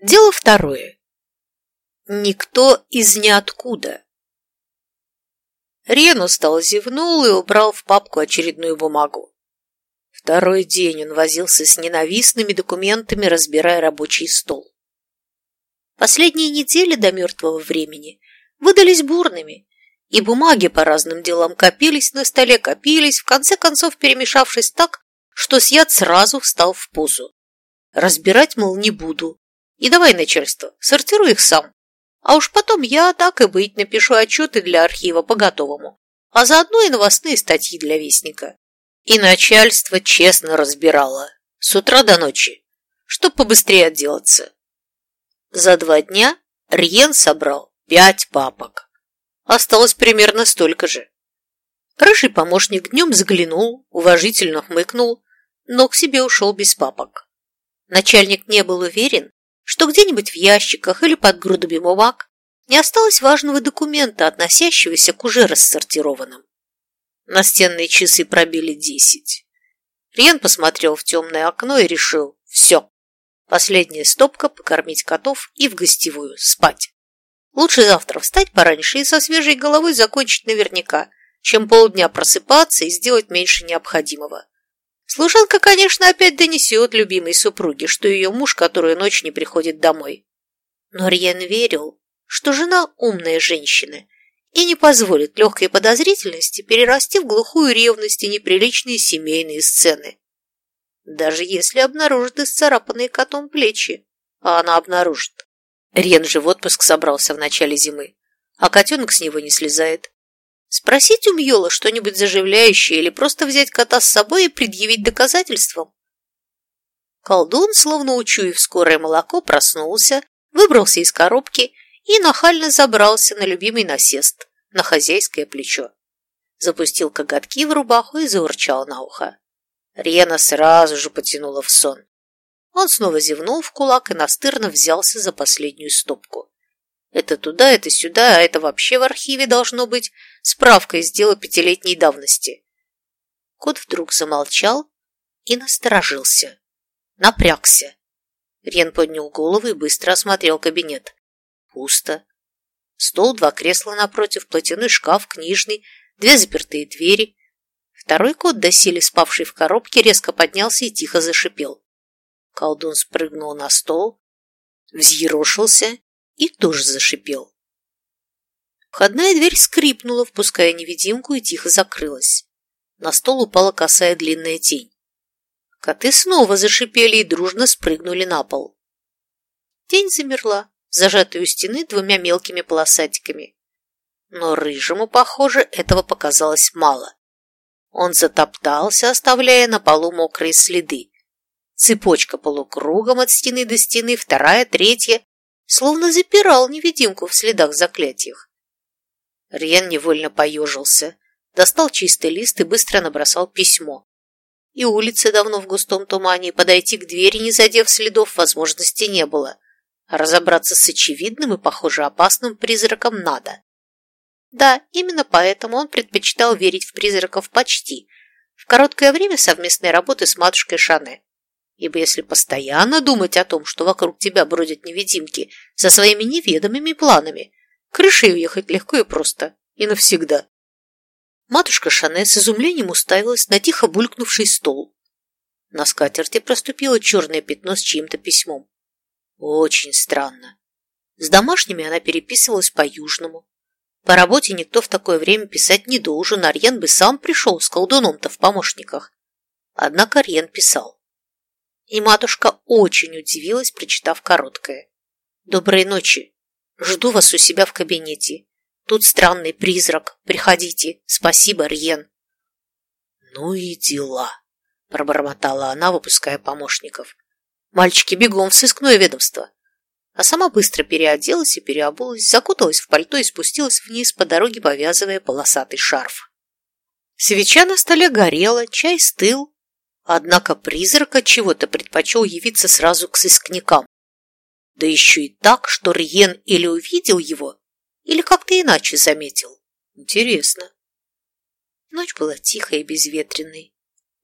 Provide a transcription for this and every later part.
Дело второе. Никто из ниоткуда. Рен устал зевнул и убрал в папку очередную бумагу. Второй день он возился с ненавистными документами, разбирая рабочий стол. Последние недели до мертвого времени выдались бурными, и бумаги по разным делам копились на столе, копились, в конце концов перемешавшись так, что Сьят сразу встал в позу. Разбирать, мол, не буду. И давай, начальство, сортируй их сам. А уж потом я, так и быть, напишу отчеты для архива по готовому, а заодно и новостные статьи для Вестника. И начальство честно разбирало, с утра до ночи, чтоб побыстрее отделаться. За два дня Рьен собрал пять папок. Осталось примерно столько же. Рыжий помощник днем заглянул, уважительно хмыкнул, но к себе ушел без папок. Начальник не был уверен, что где-нибудь в ящиках или под грудами бумаг не осталось важного документа, относящегося к уже рассортированным. Настенные часы пробили десять. Рен посмотрел в темное окно и решил – все. Последняя стопка – покормить котов и в гостевую, спать. Лучше завтра встать пораньше и со свежей головой закончить наверняка, чем полдня просыпаться и сделать меньше необходимого. Служанка, конечно, опять донесет любимой супруге, что ее муж которую ночь не приходит домой. Но Рьен верил, что жена умная женщина и не позволит легкой подозрительности перерасти в глухую ревность и неприличные семейные сцены. Даже если обнаружит исцарапанные котом плечи, а она обнаружит. Рен же в отпуск собрался в начале зимы, а котенок с него не слезает. Спросить у Мьола что-нибудь заживляющее или просто взять кота с собой и предъявить доказательством? Колдун, словно учуяв скорое молоко, проснулся, выбрался из коробки и нахально забрался на любимый насест, на хозяйское плечо. Запустил коготки в рубаху и заурчал на ухо. Рена сразу же потянула в сон. Он снова зевнул в кулак и настырно взялся за последнюю стопку. Это туда, это сюда, а это вообще в архиве должно быть справка из дела пятилетней давности. Кот вдруг замолчал и насторожился. Напрягся. Рен поднял голову и быстро осмотрел кабинет. Пусто. Стол, два кресла напротив, платяной шкаф, книжный, две запертые двери. Второй кот, доселе спавший в коробке, резко поднялся и тихо зашипел. Колдун спрыгнул на стол, взъерошился и тоже зашипел. Входная дверь скрипнула, впуская невидимку, и тихо закрылась. На стол упала косая длинная тень. Коты снова зашипели и дружно спрыгнули на пол. Тень замерла, зажатая у стены двумя мелкими полосатиками. Но рыжему, похоже, этого показалось мало. Он затоптался, оставляя на полу мокрые следы. Цепочка полукругом от стены до стены, вторая, третья, словно запирал невидимку в следах заклятиях. Рьян невольно поежился, достал чистый лист и быстро набросал письмо. И улицы давно в густом тумане, подойти к двери, не задев следов, возможности не было. А разобраться с очевидным и, похоже, опасным призраком надо. Да, именно поэтому он предпочитал верить в призраков почти, в короткое время совместной работы с матушкой Шане. Ибо если постоянно думать о том, что вокруг тебя бродят невидимки со своими неведомыми планами, крышей уехать легко и просто, и навсегда. Матушка Шане с изумлением уставилась на тихо булькнувший стол. На скатерти проступило черное пятно с чьим-то письмом. Очень странно. С домашними она переписывалась по-южному. По работе никто в такое время писать не должен, Арьен бы сам пришел с колдуном-то в помощниках. Однако Арьен писал. И матушка очень удивилась, прочитав короткое. «Доброй ночи. Жду вас у себя в кабинете. Тут странный призрак. Приходите. Спасибо, Рьен». «Ну и дела», – пробормотала она, выпуская помощников. «Мальчики, бегом в сыскное ведомство». А сама быстро переоделась и переобулась, закуталась в пальто и спустилась вниз по дороге, повязывая полосатый шарф. Свеча на столе горела, чай стыл, Однако призрак чего-то предпочел явиться сразу к сыскникам. Да еще и так, что Риен или увидел его, или как-то иначе заметил. Интересно. Ночь была тихой и безветренной,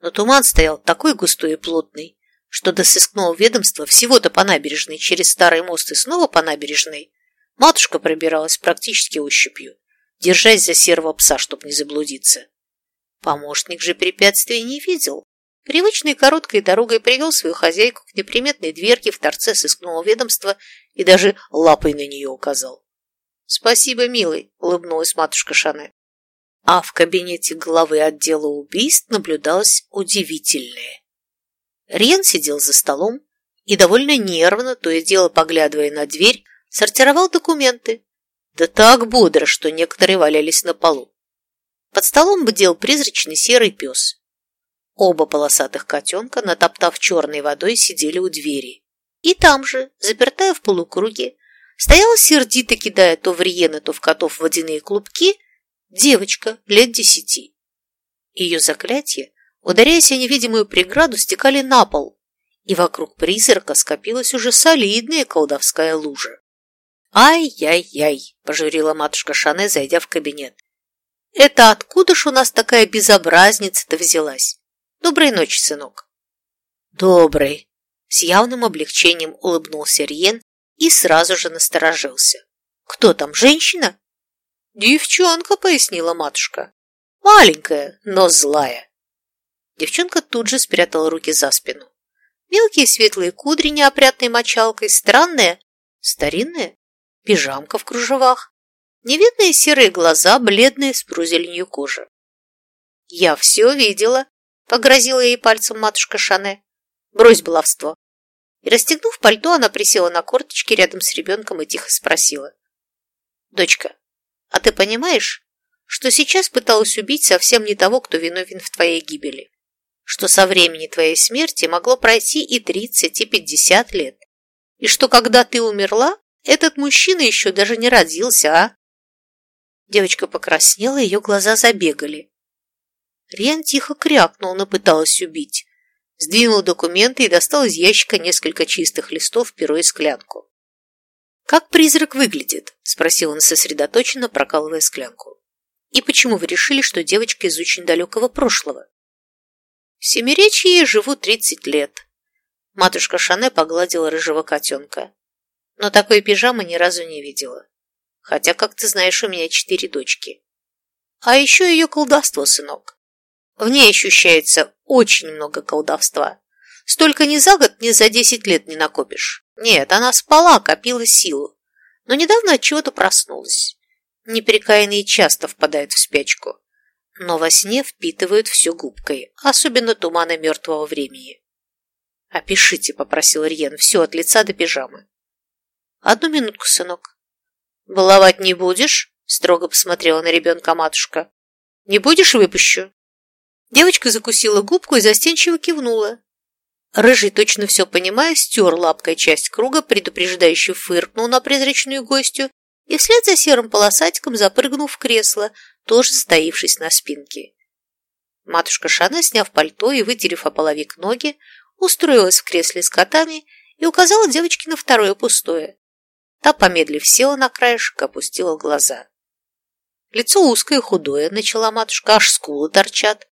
но туман стоял такой густой и плотный, что до сыскного ведомства всего-то по набережной, через старый мост и снова по набережной, матушка пробиралась практически ощупью, держась за серого пса, чтоб не заблудиться. Помощник же препятствий не видел. Привычной короткой дорогой привел свою хозяйку к неприметной дверке в торце сыскного ведомства и даже лапой на нее указал. «Спасибо, милый», — улыбнулась матушка Шане. А в кабинете главы отдела убийств наблюдалось удивительное. Рен сидел за столом и довольно нервно, то и дело поглядывая на дверь, сортировал документы. Да так бодро, что некоторые валялись на полу. Под столом бдел призрачный серый пес. Оба полосатых котенка, натоптав черной водой, сидели у двери. И там же, запертая в полукруге, стояла сердито, кидая то в Риена, то в котов водяные клубки, девочка лет десяти. Ее заклятие, ударяясь о невидимую преграду, стекали на пол, и вокруг призрака скопилась уже солидная колдовская лужа. «Ай-яй-яй!» – пожурила матушка Шане, зайдя в кабинет. Это откуда ж у нас такая безобразница-то взялась? Доброй ночи, сынок. Добрый. С явным облегчением улыбнулся Риен и сразу же насторожился. Кто там, женщина? Девчонка, пояснила матушка. Маленькая, но злая. Девчонка тут же спрятала руки за спину. Мелкие светлые кудри неопрятной мочалкой, странная, старинная, пижамка в кружевах, Невидные серые глаза, бледные с прузеленью кожи. «Я все видела», — погрозила ей пальцем матушка Шане. «Брось баловство». И, расстегнув пальто, она присела на корточки рядом с ребенком и тихо спросила. «Дочка, а ты понимаешь, что сейчас пыталась убить совсем не того, кто виновен в твоей гибели? Что со времени твоей смерти могло пройти и тридцать, и пятьдесят лет? И что, когда ты умерла, этот мужчина еще даже не родился, а? Девочка покраснела, ее глаза забегали. Риан тихо крякнул, но пыталась убить. Сдвинул документы и достал из ящика несколько чистых листов, перо и склянку. «Как призрак выглядит?» – спросил он сосредоточенно, прокалывая склянку. «И почему вы решили, что девочка из очень далекого прошлого?» «В Семиречье живу тридцать лет». Матушка Шане погладила рыжего котенка. Но такой пижамы ни разу не видела. Хотя, как ты знаешь, у меня четыре дочки. А еще ее колдовство, сынок. В ней ощущается очень много колдовства. Столько ни за год, ни за десять лет не накопишь. Нет, она спала, копила силу. Но недавно от чего-то проснулась. Неприкаянные часто впадают в спячку. Но во сне впитывают все губкой, особенно туманы мертвого времени. «Опишите», — попросил Риен, — «все от лица до пижамы». «Одну минутку, сынок». «Баловать не будешь?» – строго посмотрела на ребенка матушка. «Не будешь – выпущу». Девочка закусила губку и застенчиво кивнула. Рыжий, точно все понимая, стер лапкой часть круга, предупреждающе фыркнул на призрачную гостью и вслед за серым полосатиком запрыгнул в кресло, тоже стоившись на спинке. Матушка Шана, сняв пальто и вытерев о половик ноги, устроилась в кресле с котами и указала девочке на второе пустое. Та, помедлив, села на краешек, опустила глаза. Лицо узкое и худое, начала матушка, аж скулы торчат.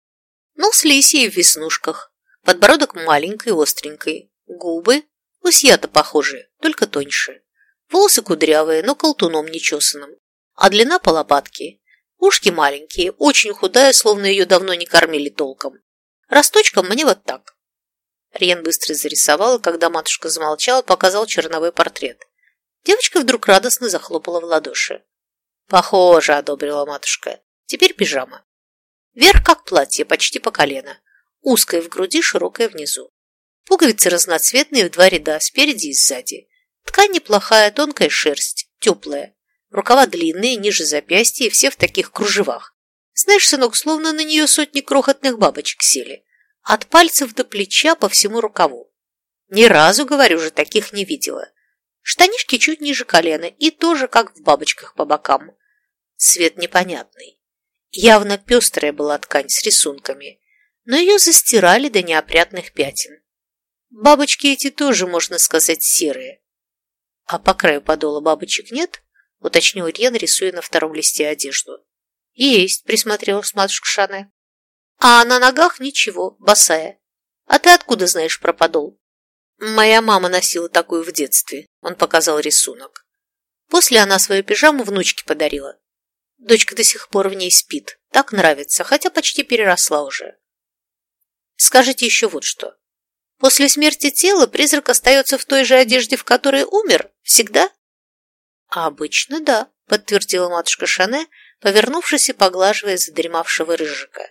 Нос лисий в веснушках, подбородок маленький, остренький, губы усьято похожие, только тоньше. Волосы кудрявые, но колтуном нечесанным, а длина по лопатке. Ушки маленькие, очень худая, словно ее давно не кормили толком. Росточком мне вот так. Рен быстро зарисовал, и когда матушка замолчала, показал черновой портрет. Девочка вдруг радостно захлопала в ладоши. «Похоже», — одобрила матушка. «Теперь пижама. Верх как платье, почти по колено. Узкое в груди, широкое внизу. Пуговицы разноцветные в два ряда, спереди и сзади. Ткань неплохая, тонкая шерсть, теплая. Рукава длинные, ниже запястья, и все в таких кружевах. Знаешь, сынок, словно на нее сотни крохотных бабочек сели. От пальцев до плеча по всему рукаву. Ни разу, говорю же, таких не видела. Штанишки чуть ниже колена и тоже как в бабочках по бокам. Цвет непонятный. Явно пестрая была ткань с рисунками, но ее застирали до неопрятных пятен. Бабочки эти тоже, можно сказать, серые. А по краю подола бабочек нет? Уточнил Рен, рисуя на втором листе одежду. Есть, присмотрелась матушка Шане. А на ногах ничего, босая. А ты откуда знаешь про подол? Моя мама носила такую в детстве. Он показал рисунок. После она свою пижаму внучке подарила. Дочка до сих пор в ней спит. Так нравится, хотя почти переросла уже. Скажите еще вот что. После смерти тела призрак остается в той же одежде, в которой умер? Всегда? Обычно да, подтвердила матушка Шане, повернувшись и поглаживая задремавшего рыжика.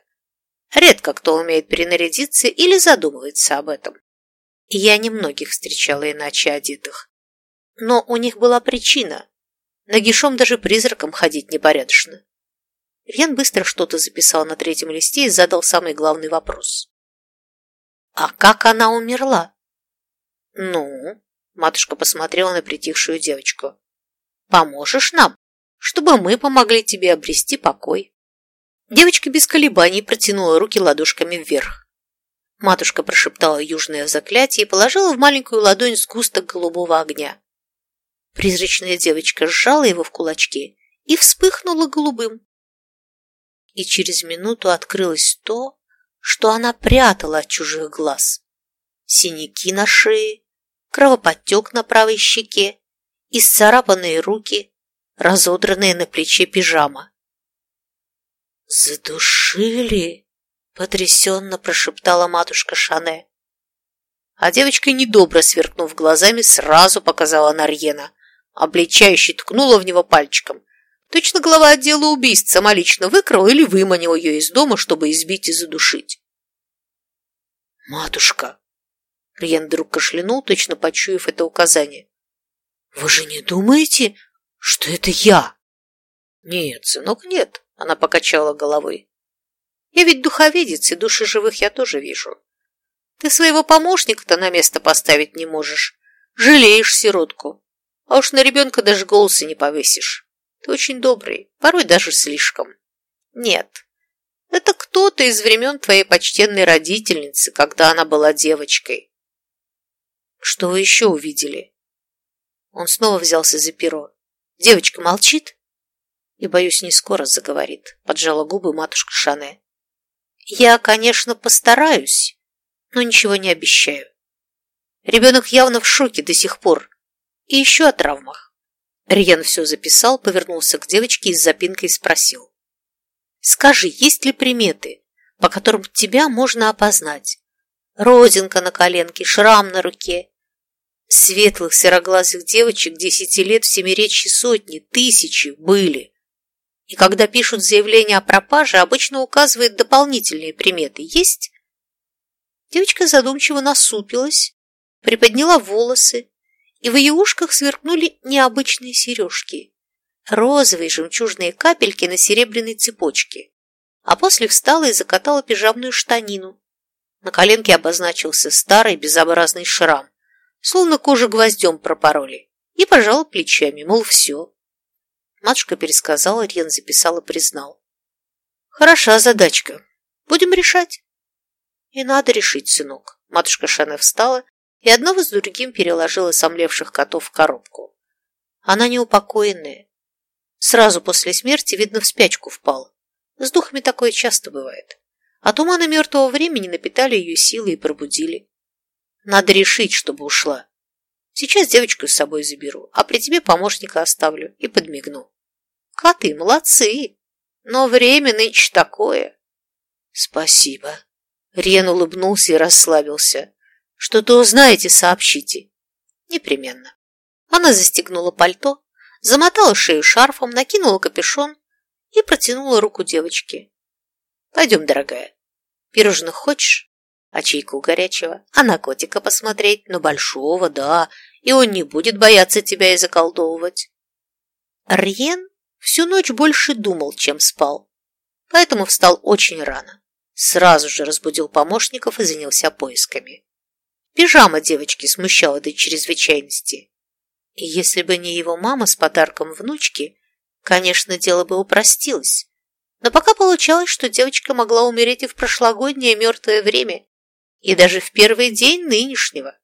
Редко кто умеет перенарядиться или задумывается об этом. Я немногих встречала иначе одетых. Но у них была причина. Нагишом даже призраком ходить непорядочно. Рьян быстро что-то записал на третьем листе и задал самый главный вопрос. «А как она умерла?» «Ну?» – матушка посмотрела на притихшую девочку. «Поможешь нам, чтобы мы помогли тебе обрести покой?» Девочка без колебаний протянула руки ладошками вверх. Матушка прошептала южное заклятие и положила в маленькую ладонь сгусток голубого огня. Призрачная девочка сжала его в кулачки и вспыхнула голубым. И через минуту открылось то, что она прятала от чужих глаз. Синяки на шее, кровоподтек на правой щеке, исцарапанные руки, разодранные на плече пижама. «Задушили!» — потрясенно прошептала матушка Шане. А девочка, недобро сверкнув глазами, сразу показала на Рьена, обличающе ткнула в него пальчиком. Точно глава отдела убийств самолично выкрал или выманил ее из дома, чтобы избить и задушить. «Матушка!» Рьен вдруг кашлянул, точно почуяв это указание. «Вы же не думаете, что это я?» «Нет, сынок, нет», — она покачала головой. «Я ведь духоведец, и души живых я тоже вижу. Ты своего помощника-то на место поставить не можешь. Жалеешь сиротку. А уж на ребенка даже голоса не повысишь. Ты очень добрый, порой даже слишком. Нет, это кто-то из времен твоей почтенной родительницы, когда она была девочкой. Что вы еще увидели? Он снова взялся за перо. Девочка молчит и, боюсь, не скоро заговорит, поджала губы матушка Шане. Я, конечно, постараюсь, но ничего не обещаю. Ребенок явно в шоке до сих пор. И еще о травмах. Риен все записал, повернулся к девочке и с запинкой спросил. «Скажи, есть ли приметы, по которым тебя можно опознать? Родинка на коленке, шрам на руке. Светлых сероглазых девочек десяти лет в семиречьи сотни, тысячи были. И когда пишут заявление о пропаже, обычно указывают дополнительные приметы. Есть?» Девочка задумчиво насупилась, приподняла волосы, и в ее ушках сверкнули необычные сережки. Розовые жемчужные капельки на серебряной цепочке. А после встала и закатала пижамную штанину. На коленке обозначился старый безобразный шрам, словно кожу гвоздем пропороли, и пожала плечами, мол, все. Матушка пересказала, Рен записал и признал. Хороша задачка. Будем решать. И надо решить, сынок. Матушка Шане встала и одного с другим переложила сомлевших котов в коробку. Она неупокоенная. Сразу после смерти, видно, в спячку впала. С духами такое часто бывает. А туманы мертвого времени напитали ее силы и пробудили. Надо решить, чтобы ушла. Сейчас девочку с собой заберу, а при тебе помощника оставлю и подмигну. Коты молодцы, но время нынче такое. Спасибо. Рен улыбнулся и расслабился. Что-то узнаете, сообщите. Непременно. Она застегнула пальто, замотала шею шарфом, накинула капюшон и протянула руку девочке. Пойдем, дорогая. Пирожных хочешь? А чайку горячего? А на котика посмотреть? Ну, большого, да. И он не будет бояться тебя и заколдовывать. Рьен всю ночь больше думал, чем спал. Поэтому встал очень рано. Сразу же разбудил помощников и занялся поисками. Пижама девочки смущала до чрезвычайности. И если бы не его мама с подарком внучки, конечно, дело бы упростилось. Но пока получалось, что девочка могла умереть и в прошлогоднее мертвое время, и даже в первый день нынешнего.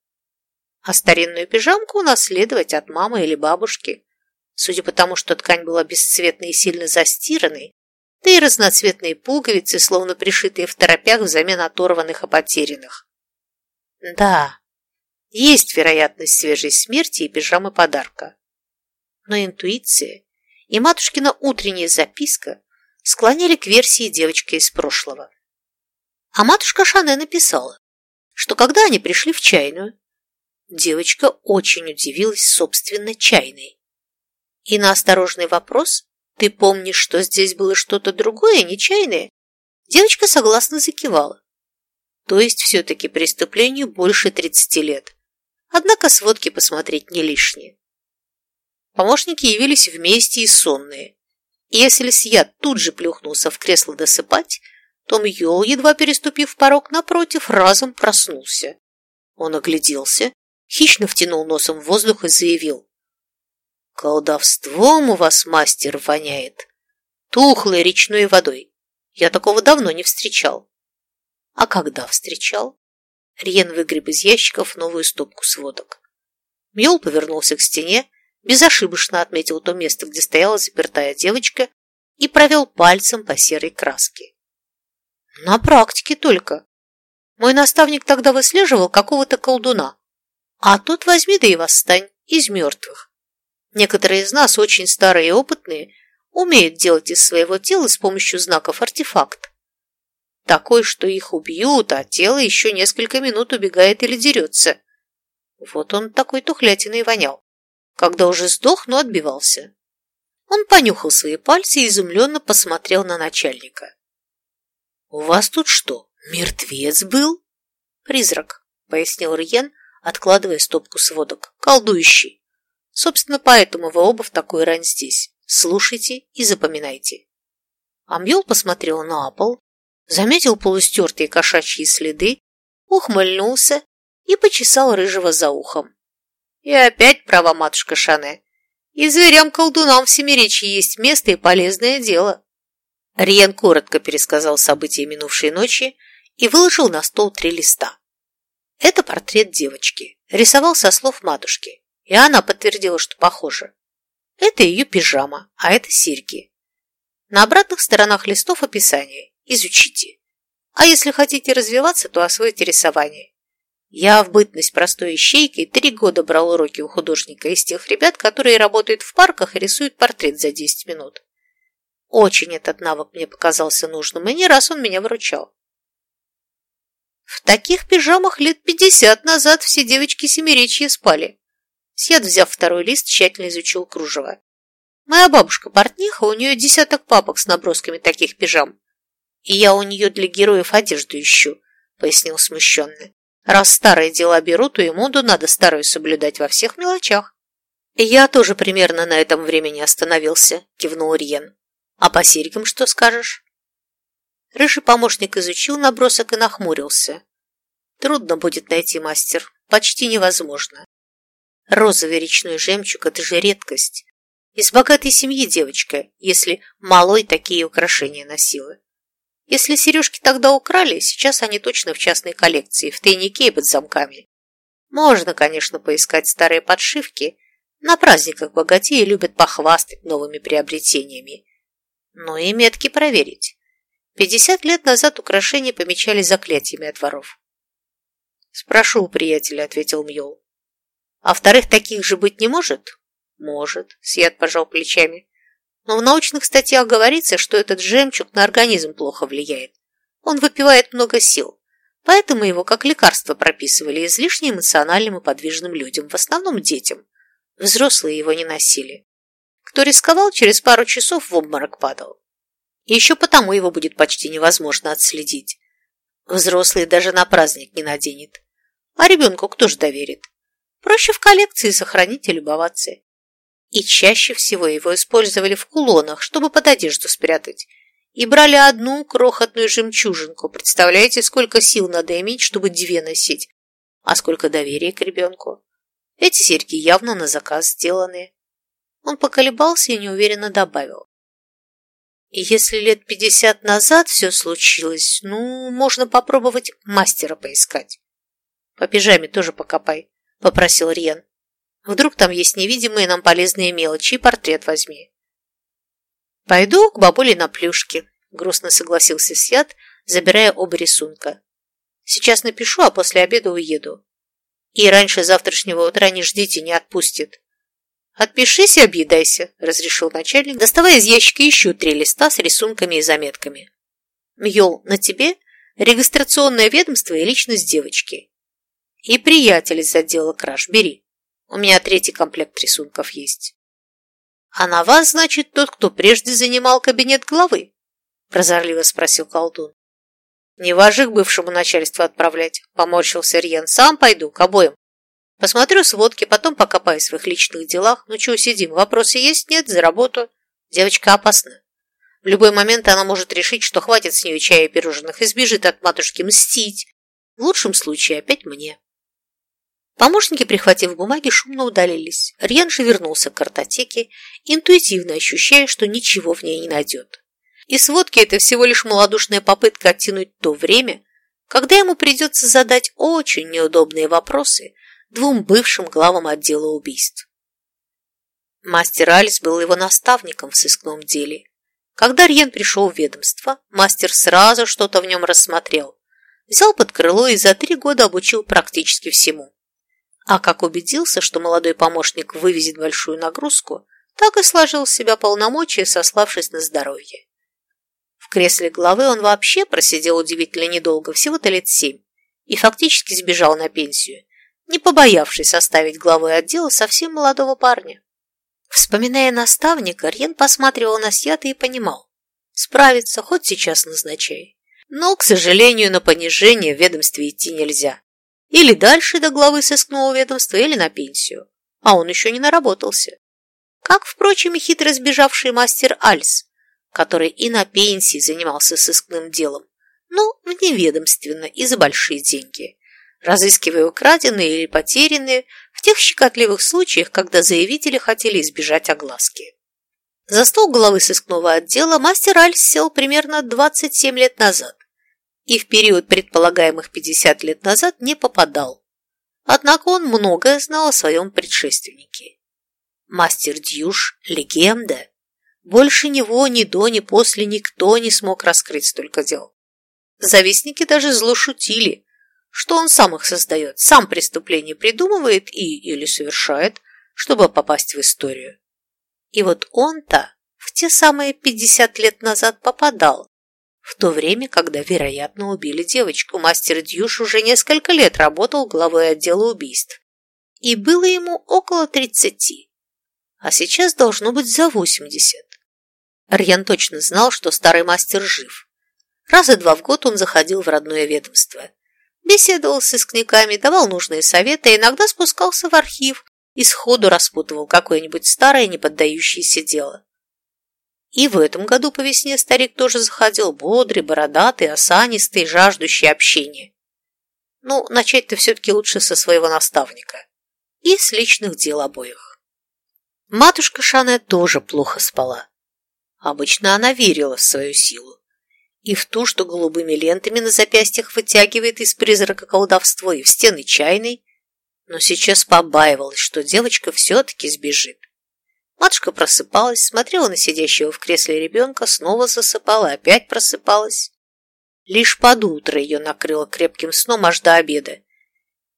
А старинную пижамку унаследовать от мамы или бабушки. Судя по тому, что ткань была бесцветной и сильно застиранной, да и разноцветные пуговицы, словно пришитые в торопях взамен оторванных и потерянных. Да, Есть вероятность свежей смерти и пижамы подарка. Но интуиция и матушкина утренняя записка склоняли к версии девочка из прошлого. А матушка Шане написала, что когда они пришли в чайную, девочка очень удивилась собственно чайной. И на осторожный вопрос «Ты помнишь, что здесь было что-то другое, не чайное?» девочка согласно закивала. То есть все-таки преступлению больше 30 лет. Однако сводки посмотреть не лишние. Помощники явились вместе и сонные. И если Сьят тут же плюхнулся в кресло досыпать, то Мьол, едва переступив порог напротив, разом проснулся. Он огляделся, хищно втянул носом в воздух и заявил. «Колдовством у вас, мастер, воняет. Тухлой речной водой. Я такого давно не встречал». «А когда встречал?» Риен выгреб из ящиков новую стопку сводок. Мьол повернулся к стене, безошибочно отметил то место, где стояла запертая девочка, и провел пальцем по серой краске. На практике только. Мой наставник тогда выслеживал какого-то колдуна. А тут возьми да и восстань из мертвых. Некоторые из нас, очень старые и опытные, умеют делать из своего тела с помощью знаков артефакт такой, что их убьют, а тело еще несколько минут убегает или дерется. Вот он такой тухлятиной вонял. Когда уже сдох, но отбивался. Он понюхал свои пальцы и изумленно посмотрел на начальника. «У вас тут что, мертвец был?» «Призрак», — пояснил Риен, откладывая стопку сводок. «Колдующий. Собственно, поэтому вы оба в такой рань здесь. Слушайте и запоминайте». Амьел посмотрел на пол, заметил полустертые кошачьи следы, ухмыльнулся и почесал рыжего за ухом. И опять права матушка Шане. И зверям-колдунам в Семиречье есть место и полезное дело. Риен коротко пересказал события минувшей ночи и выложил на стол три листа. Это портрет девочки. Рисовал со слов матушки, и она подтвердила, что похоже. Это ее пижама, а это серьги. На обратных сторонах листов описание изучите. А если хотите развиваться, то освойте рисование. Я в бытность простой ищейкой три года брал уроки у художника из тех ребят, которые работают в парках и рисуют портрет за 10 минут. Очень этот навык мне показался нужным, и не раз он меня выручал. В таких пижамах лет пятьдесят назад все девочки семиречья спали. Сьяд, взяв второй лист, тщательно изучил кружево. Моя бабушка портниха, у нее десяток папок с набросками таких пижам. И я у нее для героев одежду ищу, пояснил смущенно. Раз старые дела берут, то и моду надо старую соблюдать во всех мелочах. Я тоже примерно на этом времени остановился, кивнул Риен. А по серьгам что скажешь? Рыжий помощник изучил набросок и нахмурился. Трудно будет найти мастер, почти невозможно. Розовый речной жемчуг – это же редкость. Из богатой семьи девочка, если малой такие украшения носила. Если сережки тогда украли, сейчас они точно в частной коллекции, в тайнике и под замками. Можно, конечно, поискать старые подшивки. На праздниках богатеи любят похвастать новыми приобретениями. Но и метки проверить. Пятьдесят лет назад украшения помечали заклятиями от воров. «Спрошу у приятеля», — ответил Мьол. «А вторых таких же быть не может?» «Может», — Сьят пожал плечами. Но в научных статьях говорится, что этот жемчуг на организм плохо влияет. Он выпивает много сил. Поэтому его как лекарство прописывали излишне эмоциональным и подвижным людям, в основном детям. Взрослые его не носили. Кто рисковал, через пару часов в обморок падал. Еще потому его будет почти невозможно отследить. Взрослый даже на праздник не наденет. А ребенку кто ж доверит? Проще в коллекции сохранить и любоваться. И чаще всего его использовали в кулонах, чтобы под одежду спрятать. И брали одну крохотную жемчужинку. Представляете, сколько сил надо иметь, чтобы две носить? А сколько доверия к ребенку? Эти серьги явно на заказ сделаны. Он поколебался и неуверенно добавил. Если лет пятьдесят назад все случилось, ну, можно попробовать мастера поискать. По пижаме тоже покопай, попросил Риен. Вдруг там есть невидимые нам полезные мелочи, и портрет возьми. Пойду к бабуле на плюшки, грустно согласился Сьят, забирая оба рисунка. Сейчас напишу, а после обеда уеду. И раньше завтрашнего утра не ждите, не отпустит. «Отпишись и объедайся», – разрешил начальник, доставая из ящика еще три листа с рисунками и заметками. «Мьол, на тебе регистрационное ведомство и личность девочки. И приятель из отдела краж, бери. У меня третий комплект рисунков есть». «А на вас, значит, тот, кто прежде занимал кабинет главы?» – прозорливо спросил колдун. «Не вожих бывшему начальству отправлять», – поморщился Рьен. «Сам пойду, к обоим. Посмотрю сводки, потом покопаюсь в их личных делах. Ну чего сидим, вопросы есть? Нет, за работу. Девочка опасна. В любой момент она может решить, что хватит с нее чая и пирожных и сбежит от матушки мстить. В лучшем случае опять мне. Помощники, прихватив бумаги, шумно удалились. Рьян же вернулся к картотеке, интуитивно ощущая, что ничего в ней не найдет. И сводки – это всего лишь малодушная попытка оттянуть то время, когда ему придется задать очень неудобные вопросы двум бывшим главам отдела убийств. Мастер Алис был его наставником в сыскном деле. Когда Рьен пришел в ведомство, мастер сразу что-то в нем рассмотрел, взял под крыло и за три года обучил практически всему. А как убедился, что молодой помощник вывезет большую нагрузку, так и сложил с себя полномочия, сославшись на здоровье. В кресле главы он вообще просидел удивительно недолго, всего-то лет семь, и фактически сбежал на пенсию, не побоявшись оставить главой отдела совсем молодого парня. Вспоминая наставника, Рьен посматривал на Сьята и понимал, справиться хоть сейчас назначай. Но, к сожалению, на понижение в ведомстве идти нельзя. Или дальше до главы сыскного ведомства, или на пенсию. А он еще не наработался. Как, впрочем, и хитро сбежавший мастер Альс, который и на пенсии занимался сыскным делом, но вневедомственно и за большие деньги разыскивая украденные или потерянные в тех щекотливых случаях, когда заявители хотели избежать огласки. За стол главы сыскного отдела мастер Альс сел примерно 27 лет назад и в период предполагаемых 50 лет назад не попадал. Однако он многое знал о своем предшественнике. Мастер Дьюш – легенда. Больше него ни до, ни после никто не смог раскрыть столько дел. Завистники даже зло шутили, что он сам их создает, сам преступление придумывает и или совершает, чтобы попасть в историю. И вот он-то в те самые 50 лет назад попадал, в то время, когда, вероятно, убили девочку. Мастер Дьюш уже несколько лет работал главой отдела убийств. И было ему около 30, а сейчас должно быть за 80. Рьян точно знал, что старый мастер жив. Раза два в год он заходил в родное ведомство беседовал с искниками, давал нужные советы, иногда спускался в архив и сходу распутывал какое-нибудь старое неподдающееся дело. И в этом году по весне старик тоже заходил бодрый, бородатый, осанистый, жаждущий общения. Ну, начать-то все-таки лучше со своего наставника и с личных дел обоих. Матушка Шане тоже плохо спала. Обычно она верила в свою силу и в ту, что голубыми лентами на запястьях вытягивает из призрака колдовство, и в стены чайной, но сейчас побаивалась, что девочка все-таки сбежит. Матушка просыпалась, смотрела на сидящего в кресле ребенка, снова засыпала, опять просыпалась. Лишь под утро ее накрыло крепким сном аж до обеда.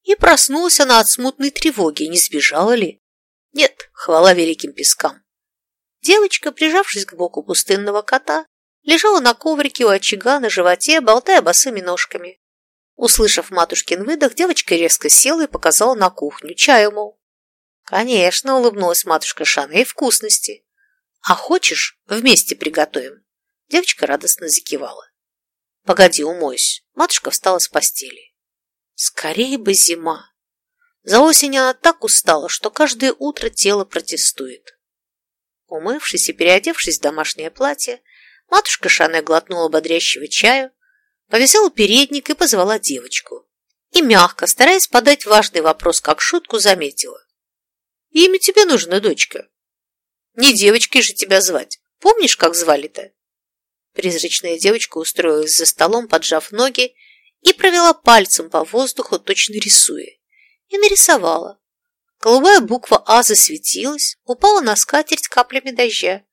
И проснулась она от смутной тревоги, не сбежала ли? Нет, хвала великим пескам. Девочка, прижавшись к боку пустынного кота, лежала на коврике у очага на животе, болтая босыми ножками. Услышав матушкин выдох, девочка резко села и показала на кухню. Чаю, мол. Конечно, улыбнулась матушка Шана, и вкусности. А хочешь, вместе приготовим? Девочка радостно закивала. Погоди, умоюсь. Матушка встала с постели. Скорее бы зима. За осень она так устала, что каждое утро тело протестует. Умывшись и переодевшись в домашнее платье, Матушка Шане глотнула бодрящего чаю, повесила передник и позвала девочку. И мягко, стараясь подать важный вопрос как шутку, заметила. «Имя тебе нужно, дочка. Не девочкой же тебя звать. Помнишь, как звали-то?» Призрачная девочка устроилась за столом, поджав ноги, и провела пальцем по воздуху, точно рисуя. И нарисовала. Голубая буква «А» засветилась, упала на скатерть каплями дождя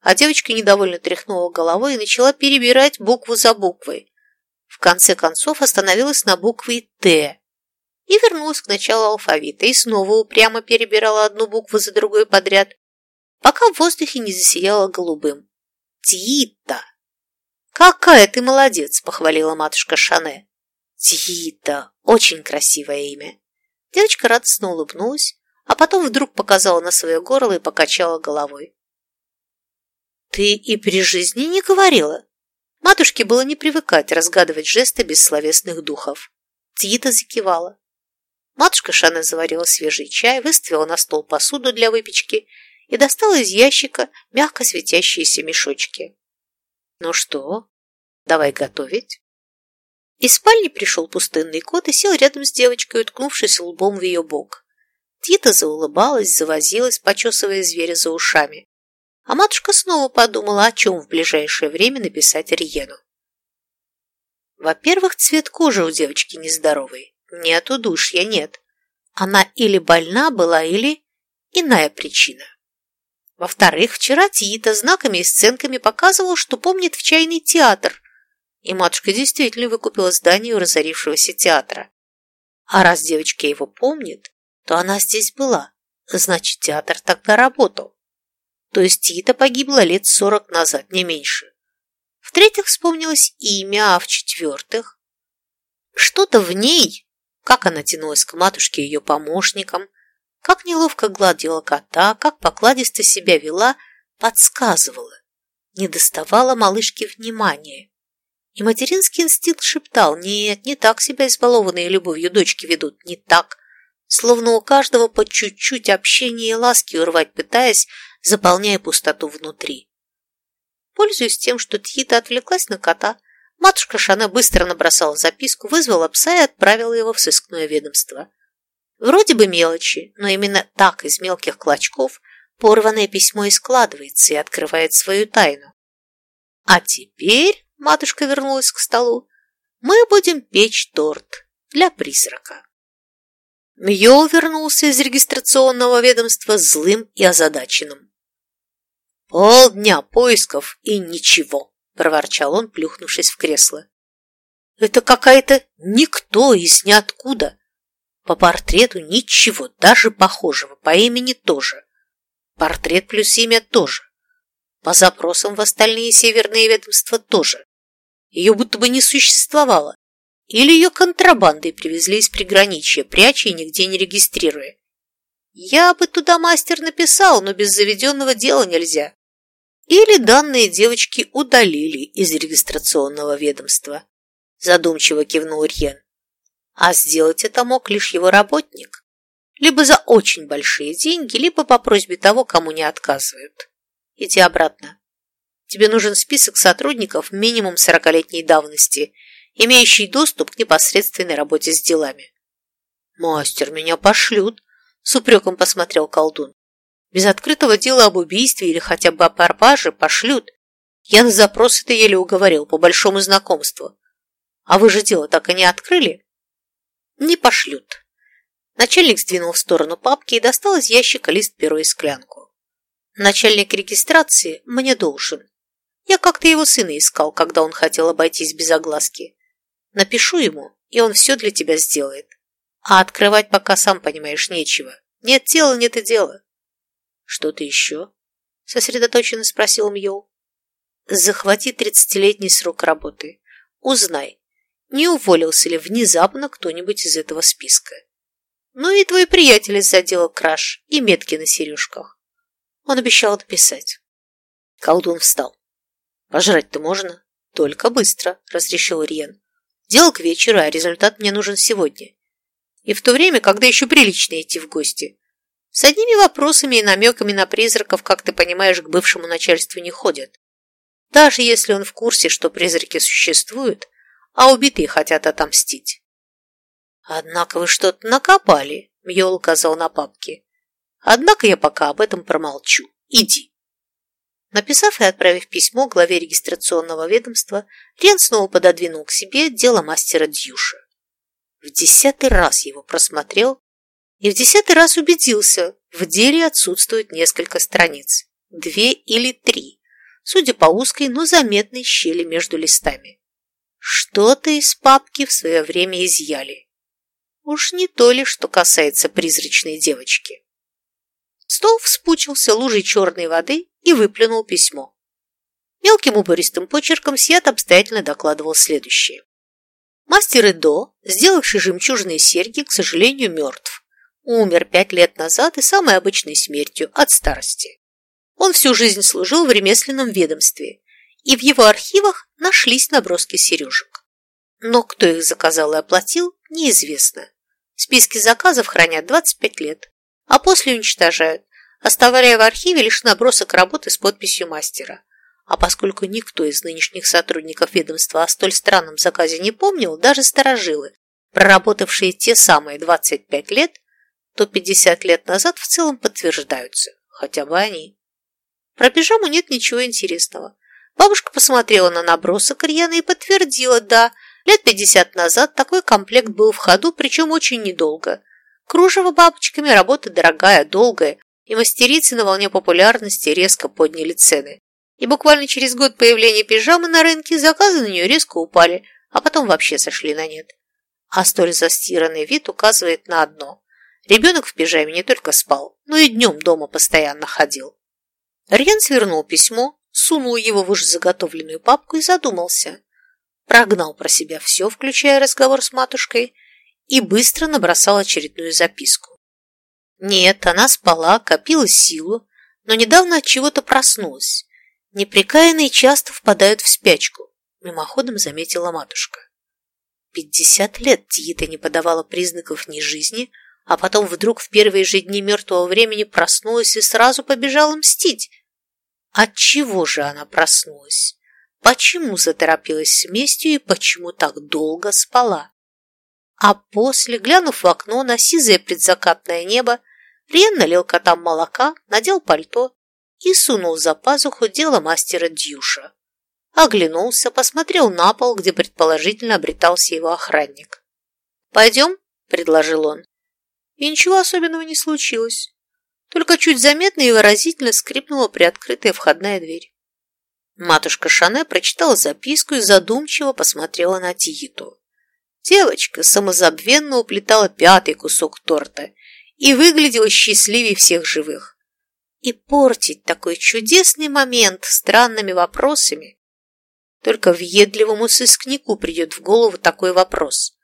а девочка недовольно тряхнула головой и начала перебирать букву за буквой. В конце концов остановилась на букве «Т» и вернулась к началу алфавита и снова упрямо перебирала одну букву за другой подряд, пока в воздухе не засияло голубым. «Тита!» «Какая ты молодец!» – похвалила матушка Шане. «Тита! Очень красивое имя!» Девочка радостно улыбнулась, а потом вдруг показала на свое горло и покачала головой. «Ты и при жизни не говорила?» Матушке было не привыкать разгадывать жесты бессловесных духов. Тита закивала. Матушка Шана заварила свежий чай, выставила на стол посуду для выпечки и достала из ящика мягко светящиеся мешочки. «Ну что, давай готовить?» Из спальни пришел пустынный кот и сел рядом с девочкой, уткнувшись лбом в ее бок. Тита заулыбалась, завозилась, почесывая зверя за ушами. А матушка снова подумала, о чем в ближайшее время написать Риену. Во-первых, цвет кожи у девочки нездоровый. Нет удушья, нет. Она или больна была, или иная причина. Во-вторых, вчера Тита знаками и сценками показывал, что помнит в чайный театр, и матушка действительно выкупила здание у разорившегося театра. А раз девочка его помнит, то она здесь была, значит, театр тогда работал. То есть Тита погибла лет сорок назад, не меньше. В-третьих, вспомнилось имя, а в-четвертых, что-то в ней, как она тянулась к матушке и ее помощникам, как неловко гладила кота, как покладисто себя вела, подсказывала, не доставала малышке внимания. И материнский инстинкт шептал, нет, не так себя избалованные любовью дочки ведут, не так, словно у каждого по чуть-чуть общения и ласки урвать пытаясь, заполняя пустоту внутри. Пользуясь тем, что Тхита отвлеклась на кота, матушка Шана быстро набросала записку, вызвала пса и отправила его в сыскное ведомство. Вроде бы мелочи, но именно так из мелких клочков порванное письмо и складывается и открывает свою тайну. А теперь, матушка вернулась к столу, мы будем печь торт для призрака. Мьол вернулся из регистрационного ведомства злым и озадаченным. «Полдня поисков и ничего», – проворчал он, плюхнувшись в кресло. «Это какая-то никто из ниоткуда. По портрету ничего, даже похожего, по имени тоже. Портрет плюс имя тоже. По запросам в остальные северные ведомства тоже. Ее будто бы не существовало. Или ее контрабандой привезли из приграничья, пряча и нигде не регистрируя. Я бы туда мастер написал, но без заведенного дела нельзя. Или данные девочки удалили из регистрационного ведомства. Задумчиво кивнул Рьен. А сделать это мог лишь его работник. Либо за очень большие деньги, либо по просьбе того, кому не отказывают. Иди обратно. Тебе нужен список сотрудников минимум сорокалетней давности – имеющий доступ к непосредственной работе с делами. «Мастер, меня пошлют!» – с упреком посмотрел колдун. «Без открытого дела об убийстве или хотя бы о пропаже пошлют. Я на запрос это еле уговорил по большому знакомству. А вы же дело так и не открыли?» «Не пошлют». Начальник сдвинул в сторону папки и достал из ящика лист перо и склянку. «Начальник регистрации мне должен. Я как-то его сына искал, когда он хотел обойтись без огласки. Напишу ему, и он все для тебя сделает. А открывать пока, сам понимаешь, нечего. Нет тела, нет и дела. Что-то еще? Сосредоточенно спросил Мьол. Захвати тридцатилетний срок работы. Узнай, не уволился ли внезапно кто-нибудь из этого списка. Ну и твой приятель из отдела краш и метки на сережках. Он обещал написать. Колдун встал. Пожрать-то можно? Только быстро, разрешил Риен. Дело к вечеру, а результат мне нужен сегодня. И в то время, когда еще прилично идти в гости. С одними вопросами и намеками на призраков, как ты понимаешь, к бывшему начальству не ходят. Даже если он в курсе, что призраки существуют, а убитые хотят отомстить. Однако вы что-то накопали, Мьол указал на папки. Однако я пока об этом промолчу. Иди. Написав и отправив письмо главе регистрационного ведомства, Рен снова пододвинул к себе дело мастера Дьюша. В десятый раз его просмотрел и в десятый раз убедился, в деле отсутствует несколько страниц, две или три, судя по узкой, но заметной щели между листами. Что-то из папки в свое время изъяли. Уж не то ли, что касается призрачной девочки. Стол вспучился лужей черной воды и выплюнул письмо. Мелким убористым почерком Сиат обстоятельно докладывал следующее. Мастер Эдо, сделавший жемчужные серьги, к сожалению, мертв. Умер пять лет назад и самой обычной смертью от старости. Он всю жизнь служил в ремесленном ведомстве, и в его архивах нашлись наброски сережек. Но кто их заказал и оплатил, неизвестно. Списки заказов хранят 25 лет, а после уничтожают, оставляя в архиве лишь набросок работы с подписью мастера. А поскольку никто из нынешних сотрудников ведомства о столь странном заказе не помнил, даже старожилы, проработавшие те самые 25 лет, то 50 лет назад в целом подтверждаются, хотя бы они. Про пижаму нет ничего интересного. Бабушка посмотрела на набросок Рьяна и подтвердила, да, Лет пятьдесят назад такой комплект был в ходу, причем очень недолго. Кружево бабочками, работа дорогая, долгая, и мастерицы на волне популярности резко подняли цены. И буквально через год появления пижамы на рынке заказы на нее резко упали, а потом вообще сошли на нет. А столь застиранный вид указывает на одно. Ребенок в пижаме не только спал, но и днем дома постоянно ходил. Рьян свернул письмо, сунул его в уже заготовленную папку и задумался прогнал про себя все, включая разговор с матушкой, и быстро набросал очередную записку. Нет, она спала, копила силу, но недавно от чего-то проснулась. Непрекаянные часто впадают в спячку, мимоходом заметила матушка. Пятьдесят лет Тиита не подавала признаков ни жизни, а потом вдруг в первые же дни мертвого времени проснулась и сразу побежала мстить. От чего же она проснулась? почему заторопилась с местью и почему так долго спала. А после, глянув в окно на сизое предзакатное небо, Рен налил котам молока, надел пальто и сунул за пазуху дело мастера Дьюша. Оглянулся, посмотрел на пол, где предположительно обретался его охранник. «Пойдем?» – предложил он. И ничего особенного не случилось. Только чуть заметно и выразительно скрипнула приоткрытая входная дверь. Матушка Шане прочитала записку и задумчиво посмотрела на Тииту. Девочка самозабвенно уплетала пятый кусок торта и выглядела счастливее всех живых. И портить такой чудесный момент странными вопросами. Только въедливому сыскнику придет в голову такой вопрос.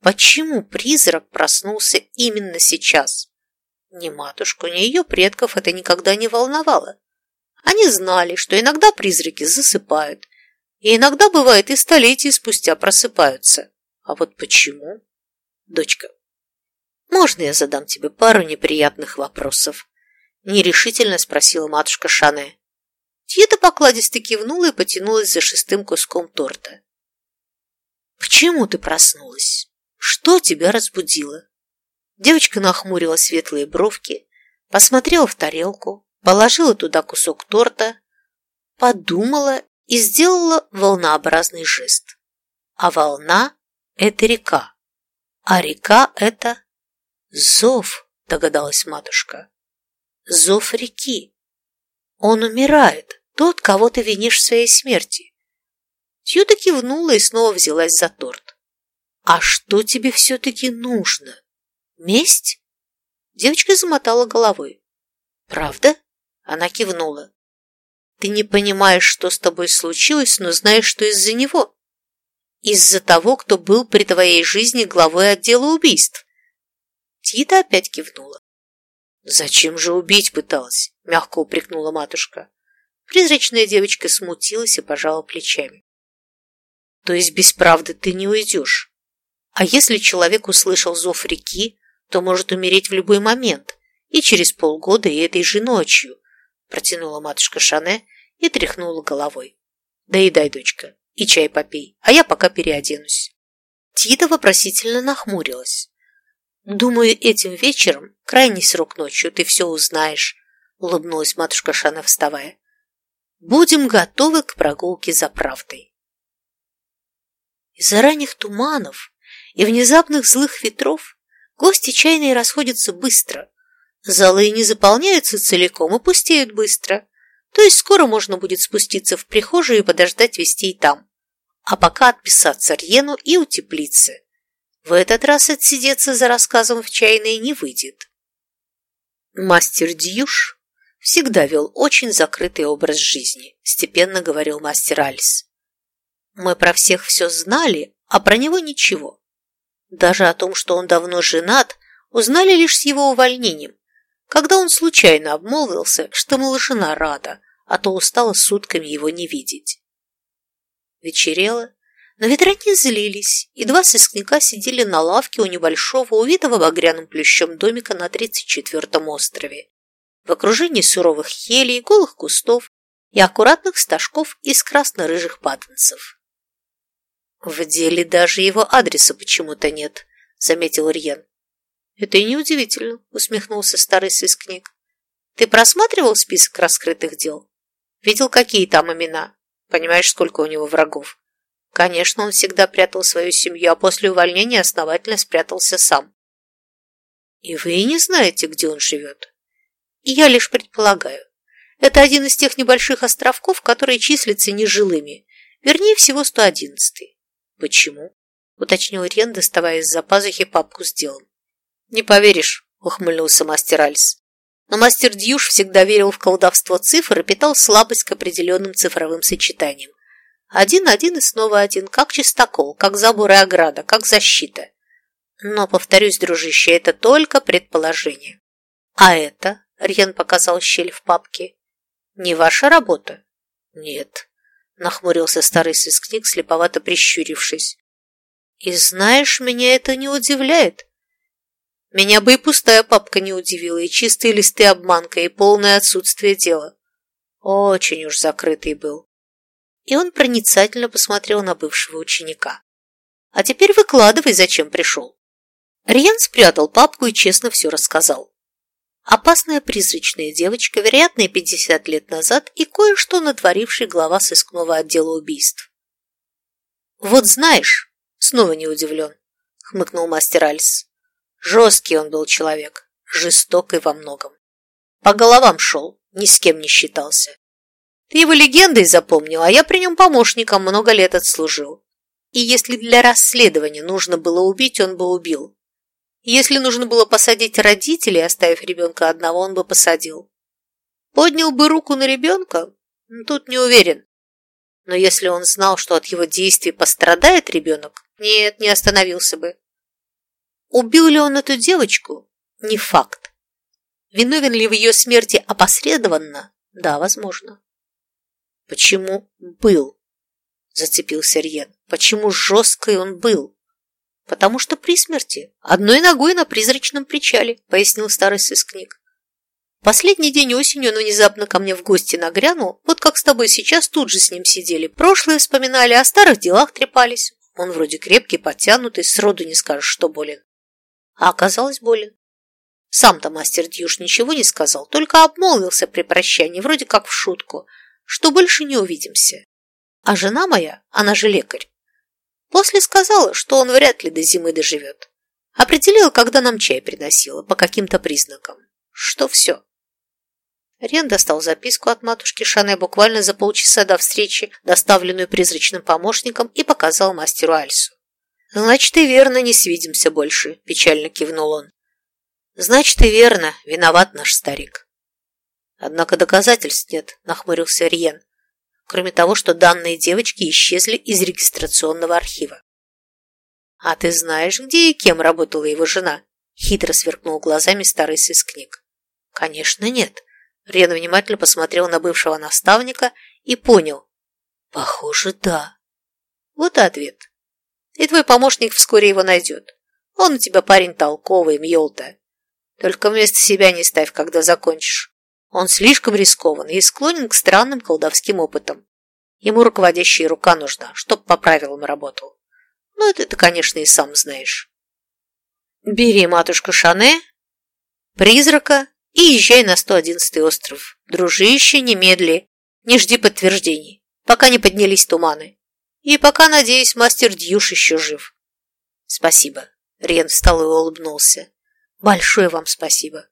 Почему призрак проснулся именно сейчас? Ни матушку, ни ее предков это никогда не волновало. Они знали, что иногда призраки засыпают, и иногда, бывает, и столетия спустя просыпаются. А вот почему? Дочка, можно я задам тебе пару неприятных вопросов? Нерешительно спросила матушка Шане. Тьета покладисто кивнула и потянулась за шестым куском торта. «Почему ты проснулась? Что тебя разбудило?» Девочка нахмурила светлые бровки, посмотрела в тарелку, положила туда кусок торта, подумала и сделала волнообразный жест. А волна – это река, а река – это зов, догадалась матушка. Зов реки. Он умирает, тот, кого ты винишь в своей смерти. Тьюта кивнула и снова взялась за торт. «А что тебе все-таки нужно? Месть?» Девочка замотала головой. «Правда?» Она кивнула. Ты не понимаешь, что с тобой случилось, но знаешь, что из-за него. Из-за того, кто был при твоей жизни главой отдела убийств. Тита опять кивнула. «Зачем же убить пыталась?» – мягко упрекнула матушка. Призрачная девочка смутилась и пожала плечами. «То есть без правды ты не уйдешь? А если человек услышал зов реки, то может умереть в любой момент, и через полгода, и этой же ночью, Протянула матушка Шане и тряхнула головой. Да и дай, дочка, и чай попей, а я пока переоденусь. Тита вопросительно нахмурилась. «Думаю, этим вечером, крайний срок ночью, ты все узнаешь», улыбнулась матушка Шане, вставая. «Будем готовы к прогулке за правдой». Из-за ранних туманов и внезапных злых ветров гости чайные расходятся быстро, Залы не заполняются целиком и пустеют быстро. То есть скоро можно будет спуститься в прихожую и подождать вестей там. А пока отписаться Рьену и утеплиться. В этот раз отсидеться за рассказом в чайной не выйдет. Мастер Дьюш всегда вел очень закрытый образ жизни, степенно говорил мастер Альс. Мы про всех все знали, а про него ничего. Даже о том, что он давно женат, узнали лишь с его увольнением, когда он случайно обмолвился, что, мол, жена рада, а то устала сутками его не видеть. Вечерело, но ветра не злились, и два сыскника сидели на лавке у небольшого, увитого багряным плющом домика на 34-м острове, в окружении суровых елей, голых кустов и аккуратных стажков из красно-рыжих патенцев. «В деле даже его адреса почему-то нет», — заметил Рьен. «Это и неудивительно», — усмехнулся старый сыскник. «Ты просматривал список раскрытых дел? Видел, какие там имена? Понимаешь, сколько у него врагов? Конечно, он всегда прятал свою семью, а после увольнения основательно спрятался сам. И вы не знаете, где он живет. Я лишь предполагаю. Это один из тех небольших островков, которые числятся нежилыми, вернее всего 111-й. Почему? Уточнил Рен, доставая из-за пазухи папку с делом. Не поверишь, ухмыльнулся мастер Альс. Но мастер Дьюш всегда верил в колдовство цифр и питал слабость к определенным цифровым сочетаниям. Один-один и снова один, как чистокол, как забор и ограда, как защита. Но, повторюсь, дружище, это только предположение. А это, Рьен показал щель в папке, не ваша работа? Нет, нахмурился старый сыскник, слеповато прищурившись. И знаешь, меня это не удивляет. Меня бы и пустая папка не удивила, и чистые листы обманка, и полное отсутствие дела. Очень уж закрытый был и он проницательно посмотрел на бывшего ученика. «А теперь выкладывай, зачем пришел». Риан спрятал папку и честно все рассказал. Опасная призрачная девочка, вероятно, 50 лет назад, и кое-что натворивший глава сыскного отдела убийств. «Вот знаешь», — снова не удивлен, — хмыкнул мастер Альс. «Жесткий он был человек, жестокий во многом. По головам шел, ни с кем не считался. Ты его легендой запомнил, а я при нем помощником много лет отслужил. И если для расследования нужно было убить, он бы убил. Если нужно было посадить родителей, оставив ребенка одного, он бы посадил. Поднял бы руку на ребенка? Ну, тут не уверен. Но если он знал, что от его действий пострадает ребенок, нет, не остановился бы. Убил ли он эту девочку? Не факт. Виновен ли в ее смерти опосредованно? Да, возможно. Почему был? Зацепился Рьен. Почему жесткий он был? Потому что при смерти. Одной ногой на призрачном причале, пояснил старый сыскник. Последний день осенью он внезапно ко мне в гости нагрянул, вот как с тобой сейчас тут же с ним сидели. Прошлое вспоминали, о старых делах трепались. Он вроде крепкий, подтянутый, сроду не скажешь, что болен. А оказалось болен. Сам-то мастер Дьюш ничего не сказал, только обмолвился при прощании, вроде как в шутку – что больше не увидимся. А жена моя, она же лекарь, после сказала, что он вряд ли до зимы доживет. Определила, когда нам чай приносила, по каким-то признакам. Что все. Рен достал записку от матушки Шане буквально за полчаса до встречи, доставленную призрачным помощником, и показал мастеру Альсу. «Значит, и верно, не свидимся больше», – печально кивнул он. «Значит, и верно, виноват наш старик». Однако доказательств нет, нахмурился Риен, кроме того, что данные девочки исчезли из регистрационного архива. А ты знаешь, где и кем работала его жена? Хитро сверкнул глазами старый сыскник. Конечно, нет. Рен внимательно посмотрел на бывшего наставника и понял. Похоже, да. Вот и ответ. И твой помощник вскоре его найдет. Он у тебя парень толковый, мьёлта. Только вместо себя не ставь, когда закончишь. Он слишком рискован и склонен к странным колдовским опытам. Ему руководящая рука нужна, чтоб по правилам работал. Ну, это ты, конечно, и сам знаешь. Бери, матушка Шане, призрака и езжай на 111 остров. Дружище, немедли, не жди подтверждений, пока не поднялись туманы. И пока, надеюсь, мастер Дьюш еще жив. Спасибо. Рен встал и улыбнулся. Большое вам спасибо.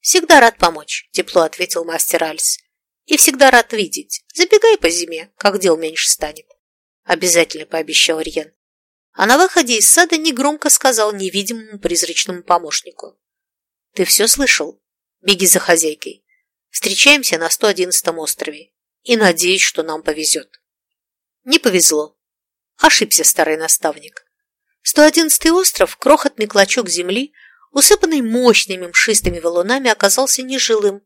«Всегда рад помочь», – тепло ответил мастер Альс. «И всегда рад видеть. Забегай по зиме, как дел меньше станет». «Обязательно», – пообещал Рьен. а на выходе из сада негромко сказал невидимому призрачному помощнику. «Ты все слышал? Беги за хозяйкой. Встречаемся на 111 острове. И надеюсь, что нам повезет». Не повезло. Ошибся старый наставник. 111 остров, крохотный клочок земли, усыпанный мощными мшистыми валунами, оказался нежилым,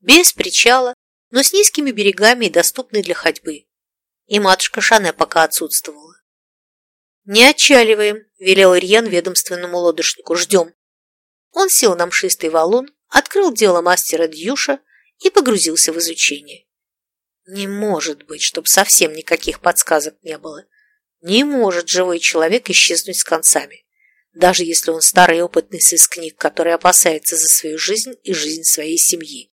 без причала, но с низкими берегами и доступный для ходьбы. И матушка Шане пока отсутствовала. «Не отчаливаем», – велел Ирьян ведомственному лодочнику. «Ждем». Он сел на мшистый валун, открыл дело мастера Дьюша и погрузился в изучение. Не может быть, чтоб совсем никаких подсказок не было. Не может живой человек исчезнуть с концами, даже если он старый опытный сыскник, который опасается за свою жизнь и жизнь своей семьи.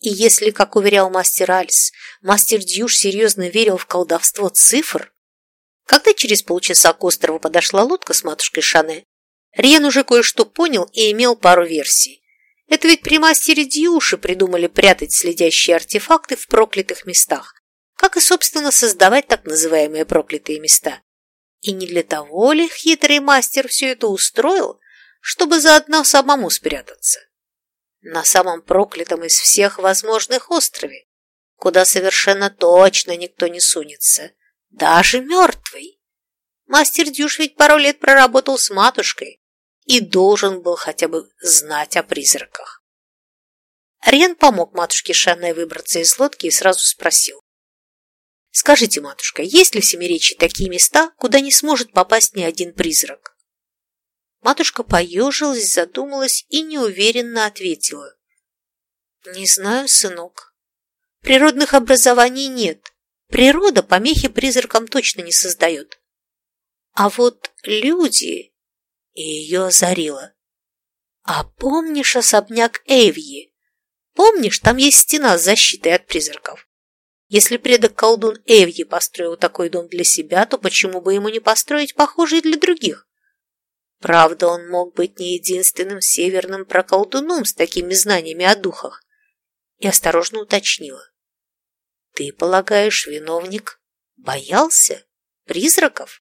И если, как уверял мастер Альс, мастер Дьюш серьезно верил в колдовство цифр, когда через полчаса к острову подошла лодка с матушкой Шане, Риен уже кое-что понял и имел пару версий. Это ведь при мастере Дьюши придумали прятать следящие артефакты в проклятых местах, как и, собственно, создавать так называемые проклятые места. И не для того ли хитрый мастер все это устроил, чтобы заодно самому спрятаться? На самом проклятом из всех возможных острове, куда совершенно точно никто не сунется – даже мертвый. Мастер Дюш ведь пару лет проработал с матушкой и должен был хотя бы знать о призраках. Рен помог матушке Шанной выбраться из лодки и сразу спросил. «Скажите, матушка, есть ли в Семиречи такие места, куда не сможет попасть ни один призрак?» Матушка поежилась, задумалась и неуверенно ответила. «Не знаю, сынок. Природных образований нет, Природа помехи призракам точно не создает. А вот люди... И ее озарило. А помнишь особняк Эйвьи? Помнишь, там есть стена с защитой от призраков? Если предок-колдун Эвьи построил такой дом для себя, то почему бы ему не построить похожий для других? Правда, он мог быть не единственным северным проколдуном с такими знаниями о духах. И осторожно уточнила. Ты полагаешь, виновник боялся призраков?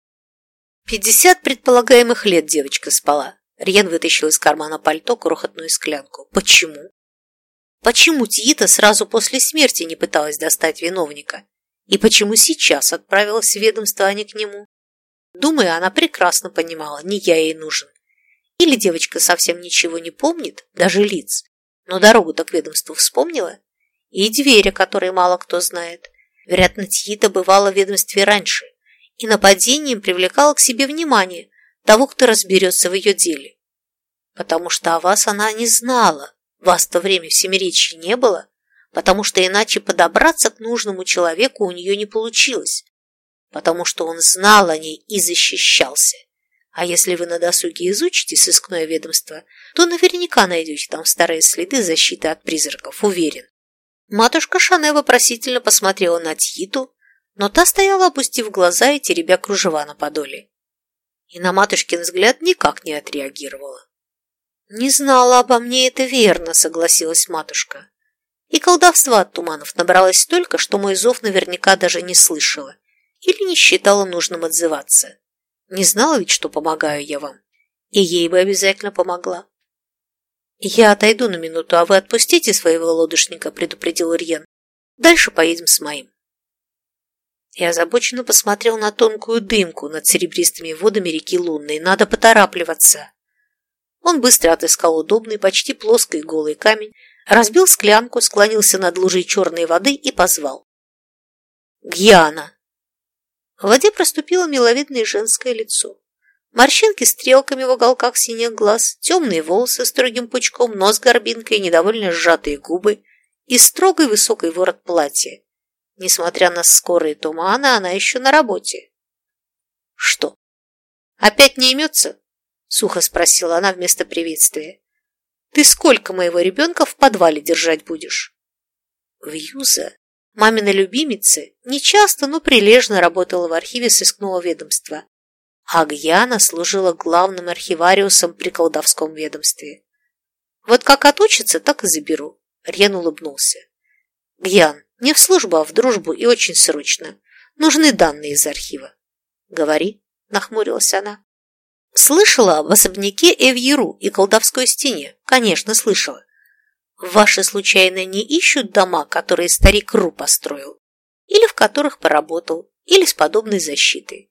Пятьдесят предполагаемых лет девочка спала. Рьен вытащил из кармана пальто крохотную склянку. Почему? Почему Тиита сразу после смерти не пыталась достать виновника? И почему сейчас отправилась в ведомство, а не к нему? Думаю, она прекрасно понимала, не я ей нужен. Или девочка совсем ничего не помнит, даже лиц, но дорогу-то к ведомству вспомнила? и двери, которые мало кто знает. Вероятно, Тьита бывала в ведомстве раньше и нападением привлекала к себе внимание того, кто разберется в ее деле. Потому что о вас она не знала, вас в то время в Семиречье не было, потому что иначе подобраться к нужному человеку у нее не получилось, потому что он знал о ней и защищался. А если вы на досуге изучите сыскное ведомство, то наверняка найдете там старые следы защиты от призраков, уверен. Матушка Шане вопросительно посмотрела на Тьиту, но та стояла, опустив глаза и теребя кружева на подоле. И на матушкин взгляд никак не отреагировала. «Не знала обо мне это верно», — согласилась матушка. И колдовства от туманов набралось столько, что мой зов наверняка даже не слышала или не считала нужным отзываться. Не знала ведь, что помогаю я вам. И ей бы обязательно помогла. «Я отойду на минуту, а вы отпустите своего лодочника», – предупредил Ирьен. «Дальше поедем с моим». Я озабоченно посмотрел на тонкую дымку над серебристыми водами реки Лунной. Надо поторапливаться. Он быстро отыскал удобный, почти плоский голый камень, разбил склянку, склонился над лужей черной воды и позвал. «Гьяна!» В воде проступило миловидное женское лицо. Морщинки стрелками в уголках синих глаз, темные волосы строгим пучком, нос горбинкой, недовольно сжатые губы и строгой высокий ворот платья. Несмотря на скорые туманы, она еще на работе. «Что, опять не имется?» — сухо спросила она вместо приветствия. «Ты сколько моего ребенка в подвале держать будешь?» Вьюза, мамина любимица, нечасто, но прилежно работала в архиве сыскного ведомства а Гьяна служила главным архивариусом при колдовском ведомстве. Вот как отучится, так и заберу. Рен улыбнулся. Гьян, не в службу, а в дружбу и очень срочно. Нужны данные из архива. Говори, нахмурилась она. Слышала об особняке Эвьеру и колдовской стене? Конечно, слышала. Ваши случайно не ищут дома, которые старик Ру построил? Или в которых поработал? Или с подобной защитой?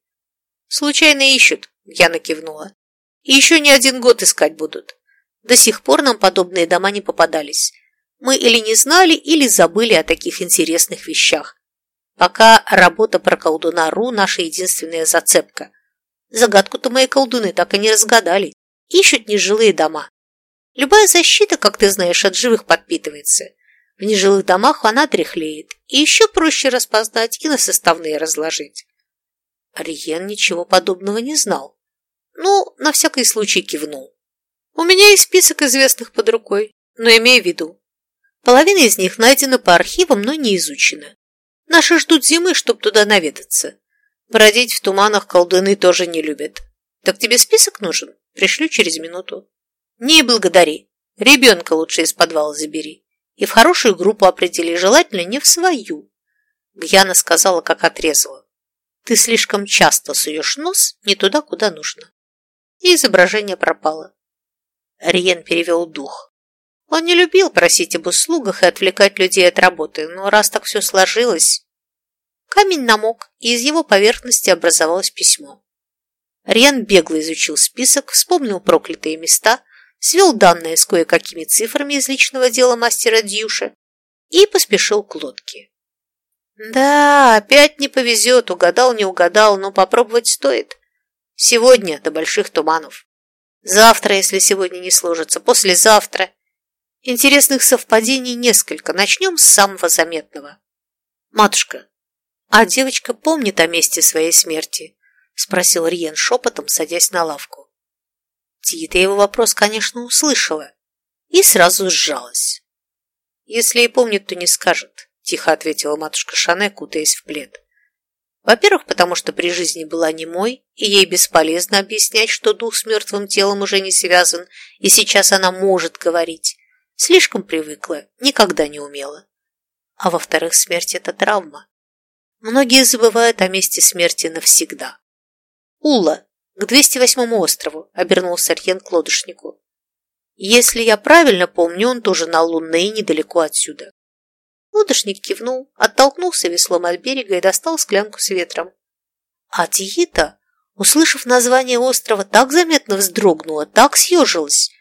Случайно ищут, Яна кивнула. И еще не один год искать будут. До сих пор нам подобные дома не попадались. Мы или не знали, или забыли о таких интересных вещах. Пока работа про колдуна Ру – наша единственная зацепка. Загадку-то мои колдуны так и не разгадали. Ищут нежилые дома. Любая защита, как ты знаешь, от живых подпитывается. В нежилых домах она дряхлеет, и еще проще распознать и на составные разложить. Ариен ничего подобного не знал. Ну, на всякий случай кивнул. У меня есть список известных под рукой, но имею в виду. Половина из них найдена по архивам, но не изучена. Наши ждут зимы, чтоб туда наведаться. Бродить в туманах колдуны тоже не любят. Так тебе список нужен? Пришлю через минуту. Не благодари. Ребенка лучше из подвала забери. И в хорошую группу определи, желательно не в свою. Гьяна сказала, как отрезала. Ты слишком часто суешь нос не туда, куда нужно. И изображение пропало. Риен перевел дух. Он не любил просить об услугах и отвлекать людей от работы, но раз так все сложилось... Камень намок, и из его поверхности образовалось письмо. Риан бегло изучил список, вспомнил проклятые места, свел данные с кое-какими цифрами из личного дела мастера Дьюша и поспешил к лодке. Да, опять не повезет, угадал, не угадал, но попробовать стоит. Сегодня до больших туманов. Завтра, если сегодня не сложится, послезавтра. Интересных совпадений несколько. Начнем с самого заметного. Матушка, а девочка помнит о месте своей смерти? Спросил Риен шепотом, садясь на лавку. Тита его вопрос, конечно, услышала и сразу сжалась. Если и помнит, то не скажет, тихо ответила матушка Шане, кутаясь в плед. Во-первых, потому что при жизни была немой, и ей бесполезно объяснять, что дух с мертвым телом уже не связан, и сейчас она может говорить. Слишком привыкла, никогда не умела. А во-вторых, смерть – это травма. Многие забывают о месте смерти навсегда. «Ула, к 208 острову», – обернулся Арьен к лодочнику. «Если я правильно помню, он тоже на Лунной недалеко отсюда». Лодочник кивнул, оттолкнулся веслом от берега и достал склянку с ветром. А Тиита, услышав название острова, так заметно вздрогнула, так съежилась,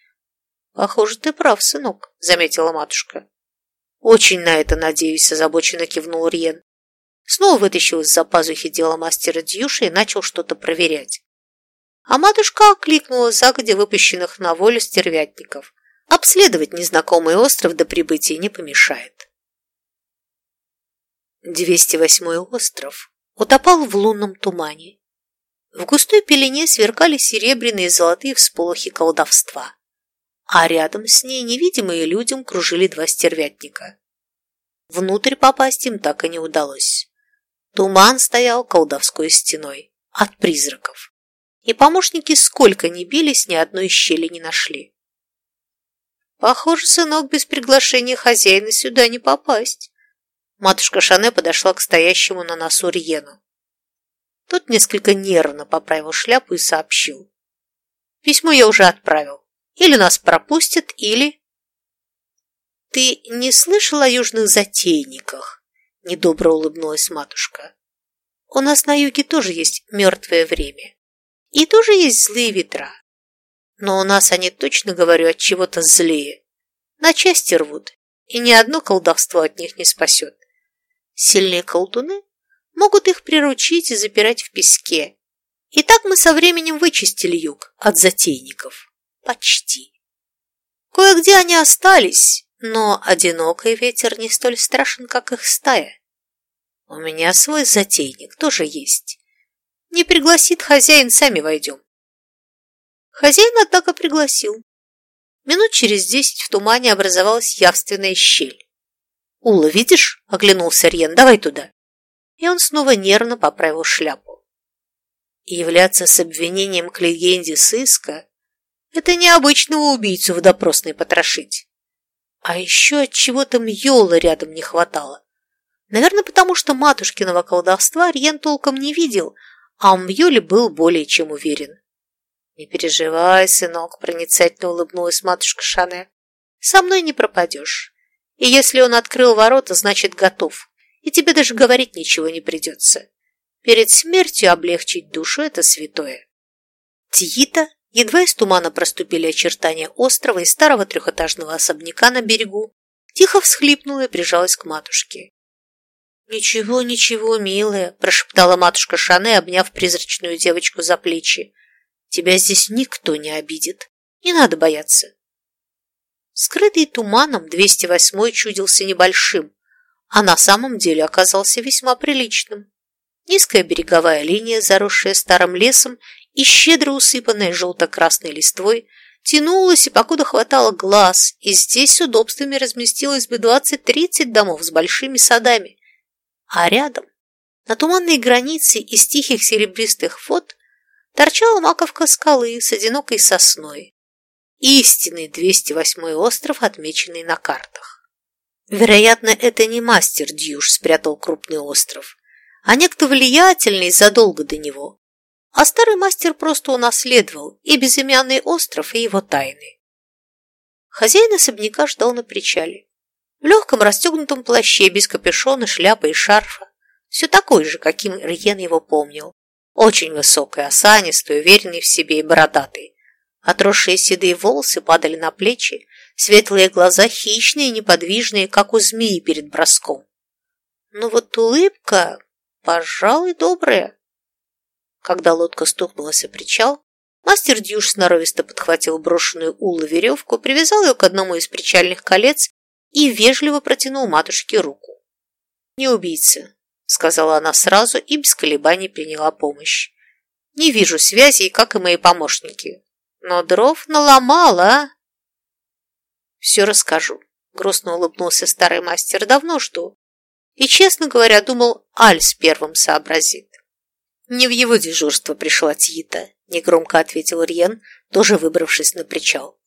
«Похоже, ты прав, сынок», — заметила матушка. «Очень на это надеюсь», — озабоченно кивнул Риен. Снова вытащил из-за пазухи дело мастера Дьюша и начал что-то проверять. А матушка окликнула загодя выпущенных на волю стервятников. Обследовать незнакомый остров до прибытия не помешает. 208 остров утопал в лунном тумане. В густой пелене сверкали серебряные и золотые всполохи колдовства а рядом с ней невидимые людям кружили два стервятника. Внутрь попасть им так и не удалось. Туман стоял колдовской стеной от призраков, и помощники сколько ни бились, ни одной щели не нашли. Похоже, сынок, без приглашения хозяина сюда не попасть. Матушка Шане подошла к стоящему на носу Риену. Тот несколько нервно поправил шляпу и сообщил. Письмо я уже отправил. Или нас пропустят, или... Ты не слышал о южных затейниках? Недобро улыбнулась матушка. У нас на юге тоже есть мертвое время. И тоже есть злые ветра. Но у нас они, точно говорю, от чего-то злее. На части рвут, и ни одно колдовство от них не спасет. Сильные колдуны могут их приручить и запирать в песке. И так мы со временем вычистили юг от затейников. Почти. Кое-где они остались, но одинокий ветер не столь страшен, как их стая. У меня свой затейник тоже есть. Не пригласит хозяин, сами войдем. Хозяин, однако, пригласил. Минут через десять в тумане образовалась явственная щель. «Ула, видишь?» – оглянулся Рьен. «Давай туда». И он снова нервно поправил шляпу. И являться с обвинением к легенде сыска это необычного убийцу в допросной потрошить. А еще от чего-то Мьола рядом не хватало. Наверное, потому что матушкиного колдовства Рьен толком не видел, а Мьюли был более чем уверен. «Не переживай, сынок», — проницательно улыбнулась матушка Шане. «Со мной не пропадешь. И если он открыл ворота, значит, готов, и тебе даже говорить ничего не придется. Перед смертью облегчить душу – это святое». Тиита, едва из тумана проступили очертания острова и старого трехэтажного особняка на берегу, тихо всхлипнула и прижалась к матушке. «Ничего, ничего, милая», – прошептала матушка Шане, обняв призрачную девочку за плечи. «Тебя здесь никто не обидит. Не надо бояться». Скрытый туманом 208-й чудился небольшим, а на самом деле оказался весьма приличным. Низкая береговая линия, заросшая старым лесом и щедро усыпанная желто-красной листвой, тянулась и покуда хватало глаз, и здесь с удобствами разместилось бы 20-30 домов с большими садами, а рядом, на туманной границе из тихих серебристых вод, торчала маковка скалы с одинокой сосной. Истинный 208 остров, отмеченный на картах. Вероятно, это не мастер Дьюш спрятал крупный остров, а некто влиятельный задолго до него. А старый мастер просто унаследовал и безымянный остров, и его тайны. Хозяин особняка ждал на причале в легком расстегнутом плаще, без капюшона, шляпы и шарфа. Все такой же, каким Риен его помнил. Очень высокий, осанистый, уверенный в себе и бородатый. Отросшие седые волосы падали на плечи, светлые глаза хищные, неподвижные, как у змеи перед броском. Но вот улыбка, пожалуй, добрая. Когда лодка стукнулась о причал, мастер Дьюш сноровисто подхватил брошенную улу веревку, привязал ее к одному из причальных колец и вежливо протянул матушке руку. «Не убийца», — сказала она сразу и без колебаний приняла помощь. «Не вижу связей, как и мои помощники. Но дров наломала, а?» «Все расскажу», — грустно улыбнулся старый мастер. «Давно жду. И, честно говоря, думал, Альс первым сообразит». «Не в его дежурство пришла Тита», — негромко ответил Риен, тоже выбравшись на причал.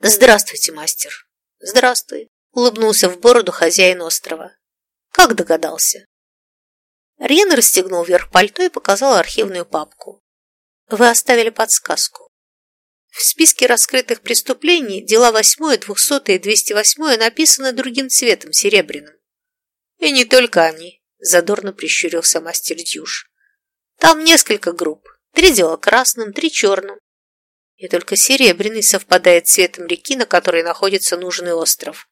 «Здравствуйте, мастер», «Здравствуй», — улыбнулся в бороду хозяин острова. «Как догадался?» Рен расстегнул верх пальто и показал архивную папку. «Вы оставили подсказку. В списке раскрытых преступлений дела 8, 200 и 208 написаны другим цветом, серебряным. И не только они, задорно прищурился мастер Дьюш. Там несколько групп. Три дела красным, три черным. И только серебряный совпадает с цветом реки, на которой находится нужный остров.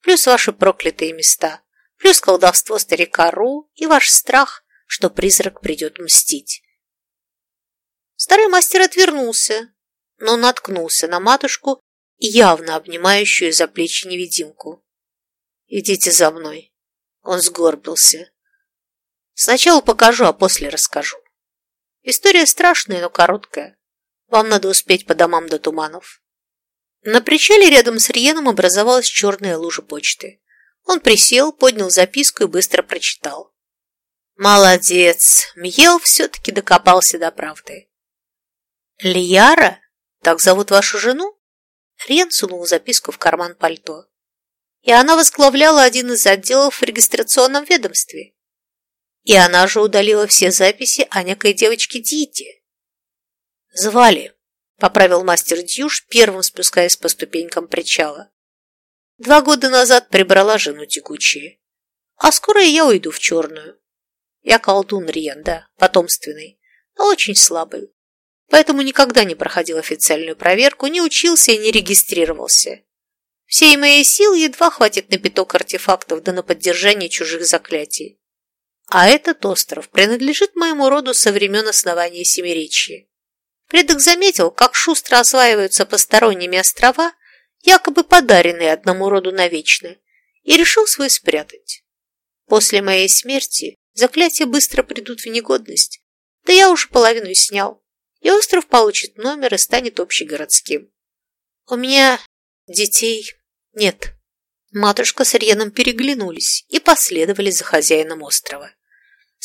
Плюс ваши проклятые места. Плюс колдовство старика Ру и ваш страх, что призрак придет мстить. Старый мастер отвернулся, но наткнулся на матушку, явно обнимающую за плечи невидимку. «Идите за мной». Он сгорбился. «Сначала покажу, а после расскажу. История страшная, но короткая. Вам надо успеть по домам до туманов. На причале рядом с Риеном образовалась черная лужа почты. Он присел, поднял записку и быстро прочитал. Молодец, Мьел все-таки докопался до правды. Лияра? Так зовут вашу жену? Риен сунул записку в карман пальто. И она возглавляла один из отделов в регистрационном ведомстве. И она же удалила все записи о некой девочке Дите. «Звали», — поправил мастер Дьюш, первым спускаясь по ступенькам причала. «Два года назад прибрала жену текучие. А скоро я уйду в черную. Я колдун Риен, да, потомственный, но очень слабый. Поэтому никогда не проходил официальную проверку, не учился и не регистрировался. Всей моей силы едва хватит на пяток артефактов да на поддержание чужих заклятий. А этот остров принадлежит моему роду со времен основания Семиречья. Предок заметил, как шустро осваиваются посторонними острова, якобы подаренные одному роду навечно, и решил свой спрятать. После моей смерти заклятия быстро придут в негодность, да я уже половину снял, и остров получит номер и станет общегородским. У меня детей нет. Матушка с Реном переглянулись и последовали за хозяином острова.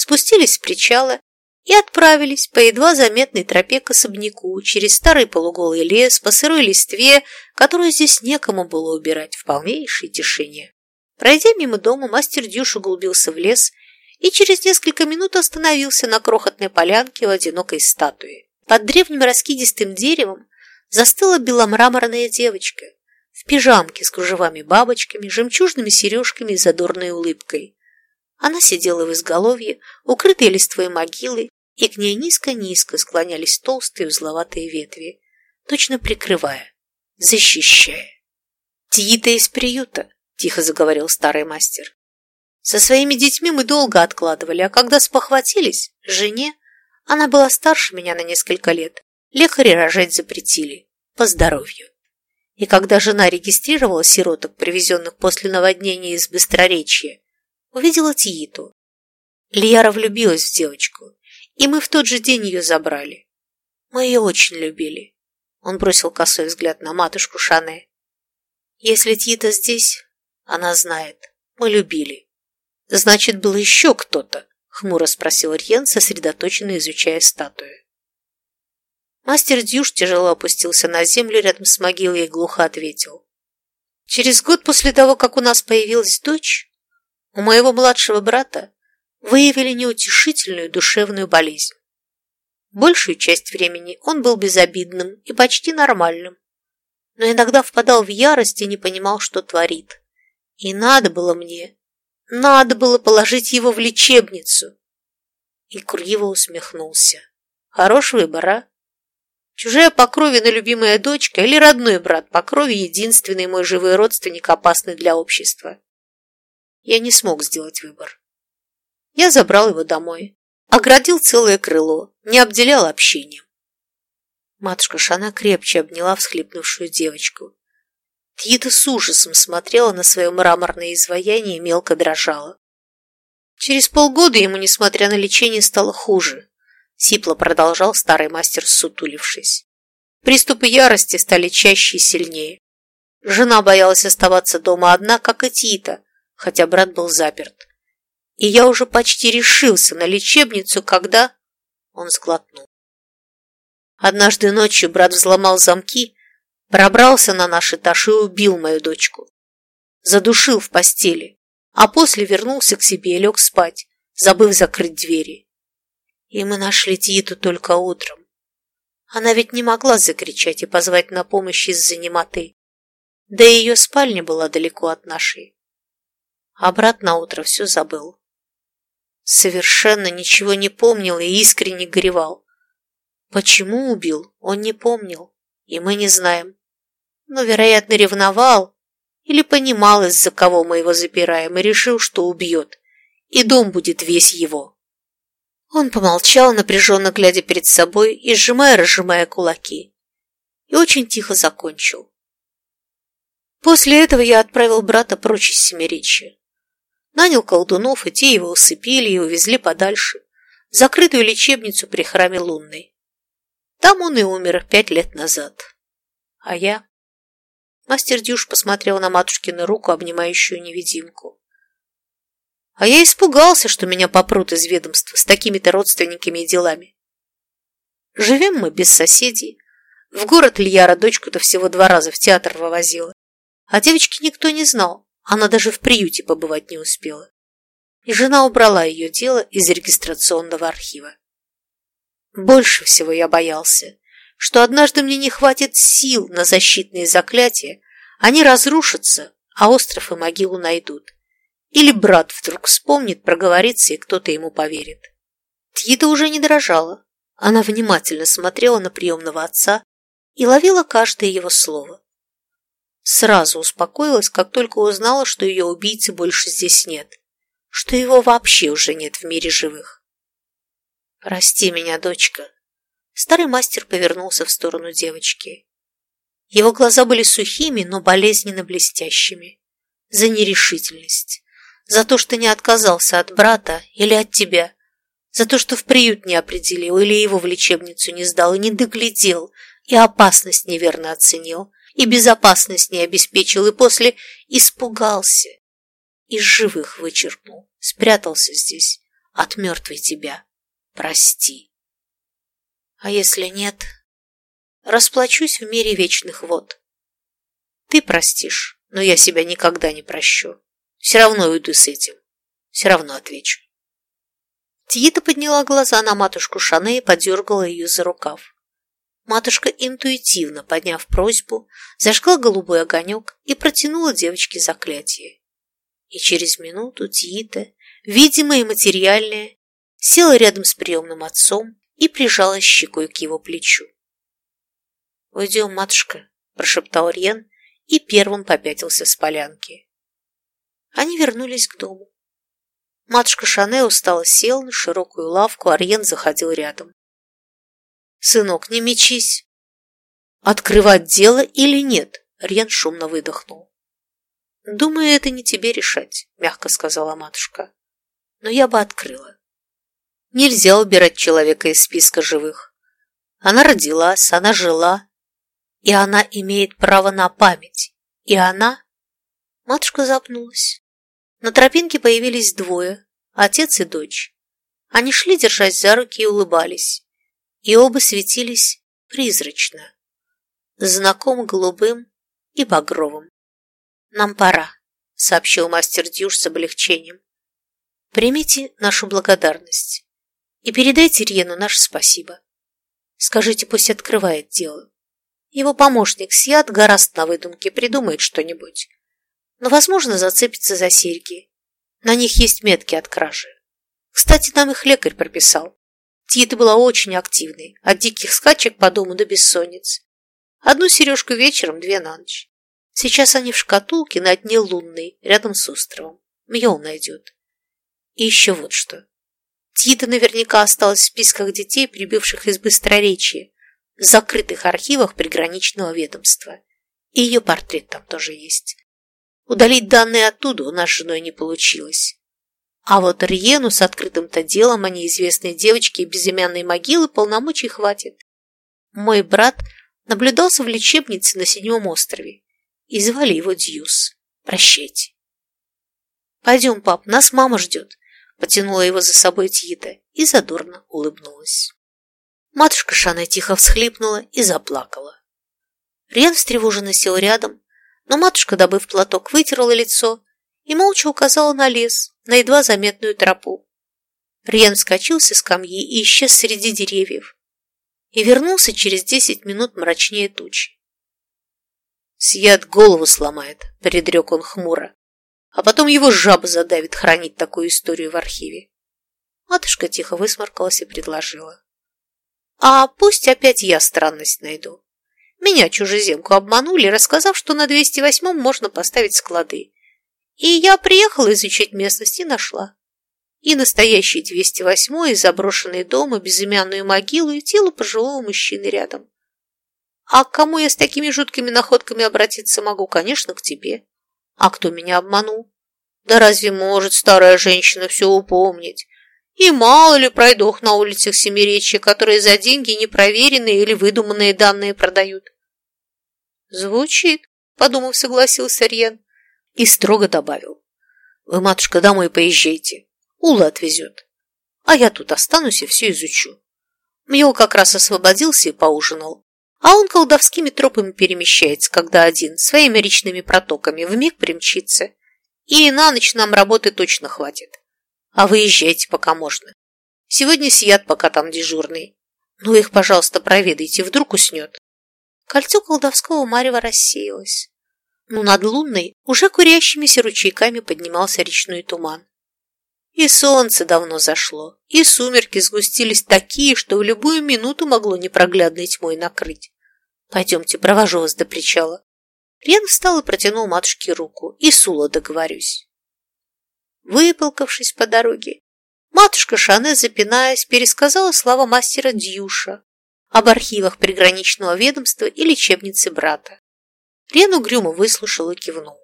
Спустились с причала и отправились по едва заметной тропе к особняку через старый полуголый лес по сырой листве, которую здесь некому было убирать в полнейшей тишине. Пройдя мимо дома, мастер Дюш углубился в лес и через несколько минут остановился на крохотной полянке у одинокой статуи. Под древним раскидистым деревом застыла беломраморная девочка в пижамке с кружевами-бабочками, жемчужными сережками и задорной улыбкой. Она сидела в изголовье, укрытой листвой могилы, и к ней низко-низко склонялись толстые узловатые ветви, точно прикрывая, защищая. «Тиита из приюта», – тихо заговорил старый мастер. «Со своими детьми мы долго откладывали, а когда спохватились, жене, она была старше меня на несколько лет, лекари рожать запретили, по здоровью. И когда жена регистрировала сироток, привезенных после наводнения из Быстроречья, увидела Тииту. Лияра влюбилась в девочку, и мы в тот же день ее забрали. Мы ее очень любили. Он бросил косой взгляд на матушку Шане. Если Тита здесь, она знает. Мы любили. Значит, был еще кто-то, хмуро спросил Рьен, сосредоточенно изучая статую. Мастер Дюш тяжело опустился на землю рядом с могилой и глухо ответил. Через год после того, как у нас появилась дочь, у моего младшего брата выявили неутешительную душевную болезнь. Большую часть времени он был безобидным и почти нормальным, но иногда впадал в ярость и не понимал, что творит. И надо было мне, надо было положить его в лечебницу. И криво усмехнулся. Хорош выбор, а? Чужая по крови на любимая дочка или родной брат по крови единственный мой живой родственник, опасный для общества. Я не смог сделать выбор. Я забрал его домой, оградил целое крыло, не обделял общением. Матушка Шана крепче обняла всхлипнувшую девочку. Тьита с ужасом смотрела на свое мраморное изваяние и мелко дрожала. Через полгода ему, несмотря на лечение, стало хуже. Сипло продолжал старый мастер, сутулившись. Приступы ярости стали чаще и сильнее. Жена боялась оставаться дома одна, как и Тита, хотя брат был заперт. И я уже почти решился на лечебницу, когда... Он сглотнул. Однажды ночью брат взломал замки, пробрался на наш этаж и убил мою дочку. Задушил в постели, а после вернулся к себе и лег спать, забыв закрыть двери. И мы нашли Титу только утром. Она ведь не могла закричать и позвать на помощь из-за немоты. Да и ее спальня была далеко от нашей. Брат на утро все забыл. Совершенно ничего не помнил и искренне горевал. Почему убил, он не помнил, и мы не знаем. Но, вероятно, ревновал или понимал, из-за кого мы его запираем, и решил, что убьет, и дом будет весь его. Он помолчал, напряженно глядя перед собой и сжимая-разжимая кулаки, и очень тихо закончил. После этого я отправил брата прочь из Семиречья. Нанял колдунов, и те его усыпили и увезли подальше, в закрытую лечебницу при храме Лунной. Там он и умер пять лет назад. А я... Мастер Дюш посмотрел на матушкину руку, обнимающую невидимку. А я испугался, что меня попрут из ведомства с такими-то родственниками и делами. Живем мы без соседей. В город Ильяра дочку-то всего два раза в театр вывозила. А девочки никто не знал. Она даже в приюте побывать не успела. И жена убрала ее дело из регистрационного архива. Больше всего я боялся, что однажды мне не хватит сил на защитные заклятия, они разрушатся, а остров и могилу найдут. Или брат вдруг вспомнит, проговорится, и кто-то ему поверит. Тьита уже не дрожала. Она внимательно смотрела на приемного отца и ловила каждое его слово. Сразу успокоилась, как только узнала, что ее убийцы больше здесь нет, что его вообще уже нет в мире живых. «Прости меня, дочка». Старый мастер повернулся в сторону девочки. Его глаза были сухими, но болезненно блестящими. За нерешительность. За то, что не отказался от брата или от тебя. За то, что в приют не определил или его в лечебницу не сдал и не доглядел, и опасность неверно оценил, и безопасность не обеспечил, и после испугался. Из живых вычеркнул, спрятался здесь от мертвой тебя прости. А если нет, расплачусь в мире вечных вод. Ты простишь, но я себя никогда не прощу. Все равно уйду с этим, все равно отвечу. Тиита подняла глаза на матушку Шане и подергала ее за рукав. Матушка, интуитивно подняв просьбу, зажгла голубой огонек и протянула девочке заклятие. И через минуту Тиита, видимая и материальная, села рядом с приемным отцом и прижалась щекой к его плечу. «Уйдем, матушка», – прошептал Рен и первым попятился с полянки. Они вернулись к дому. Матушка Шане устало села на широкую лавку, а заходил рядом. «Сынок, не мечись!» «Открывать дело или нет?» Рен шумно выдохнул. «Думаю, это не тебе решать», — мягко сказала матушка. «Но я бы открыла. Нельзя убирать человека из списка живых. Она родилась, она жила, и она имеет право на память. И она...» Матушка запнулась. На тропинке появились двое, отец и дочь. Они шли, держась за руки, и улыбались и оба светились призрачно, знакомо голубым и багровым. «Нам пора», — сообщил мастер Дюш с облегчением. «Примите нашу благодарность и передайте Риену наше спасибо. Скажите, пусть открывает дело. Его помощник Сьят гораст на выдумке придумает что-нибудь, но, возможно, зацепится за серьги. На них есть метки от кражи. Кстати, нам их лекарь прописал. Тита была очень активной, от диких скачек по дому до бессонниц. Одну сережку вечером, две на ночь. Сейчас они в шкатулке на дне лунной, рядом с островом. Мьол найдет. И еще вот что. Тита наверняка осталась в списках детей, прибывших из быстроречия, в закрытых архивах приграничного ведомства. И ее портрет там тоже есть. Удалить данные оттуда у нас с женой не получилось. А вот Риену с открытым-то делом о неизвестной девочке и безымянной могилы полномочий хватит. Мой брат наблюдался в лечебнице на седьмом острове, и звали его Дьюс. Прощайте. «Пойдем, пап, нас мама ждет», — потянула его за собой Тита и задорно улыбнулась. Матушка Шана тихо всхлипнула и заплакала. Рен встревоженно сел рядом, но матушка, добыв платок, вытерла лицо и молча указала на лес, на едва заметную тропу. Риан скачился с скамьи и исчез среди деревьев. И вернулся через десять минут мрачнее тучи. «Съед голову сломает», — предрек он хмуро. «А потом его жаба задавит хранить такую историю в архиве». Матушка тихо высморкалась и предложила. «А пусть опять я странность найду. Меня, чужеземку, обманули, рассказав, что на 208-м можно поставить склады. И я приехала изучать местность и нашла. И настоящий 208-й, заброшенный дом, и безымянную могилу, и тело пожилого мужчины рядом. А к кому я с такими жуткими находками обратиться могу? Конечно, к тебе. А кто меня обманул? Да разве может старая женщина все упомнить? И мало ли пройдох на улицах Семиречья, которые за деньги непроверенные или выдуманные данные продают. Звучит, подумав, согласился Рьен и строго добавил. Вы, матушка, домой поезжайте. Ула отвезет. А я тут останусь и все изучу. Мьел как раз освободился и поужинал. А он колдовскими тропами перемещается, когда один, своими речными протоками, вмиг примчится. И на ночь нам работы точно хватит. А выезжайте, пока можно. Сегодня сият, пока там дежурный. Ну их, пожалуйста, проведайте, вдруг уснет. Кольцо колдовского марева рассеялось но над лунной уже курящимися ручейками поднимался речной туман. И солнце давно зашло, и сумерки сгустились такие, что в любую минуту могло непроглядной тьмой накрыть. «Пойдемте, провожу вас до причала». Рен встал и протянул матушке руку. «И Сула договорюсь». Выполкавшись по дороге, матушка Шане, запинаясь, пересказала слова мастера Дьюша об архивах приграничного ведомства и лечебницы брата. Рен угрюмо выслушал и кивнул.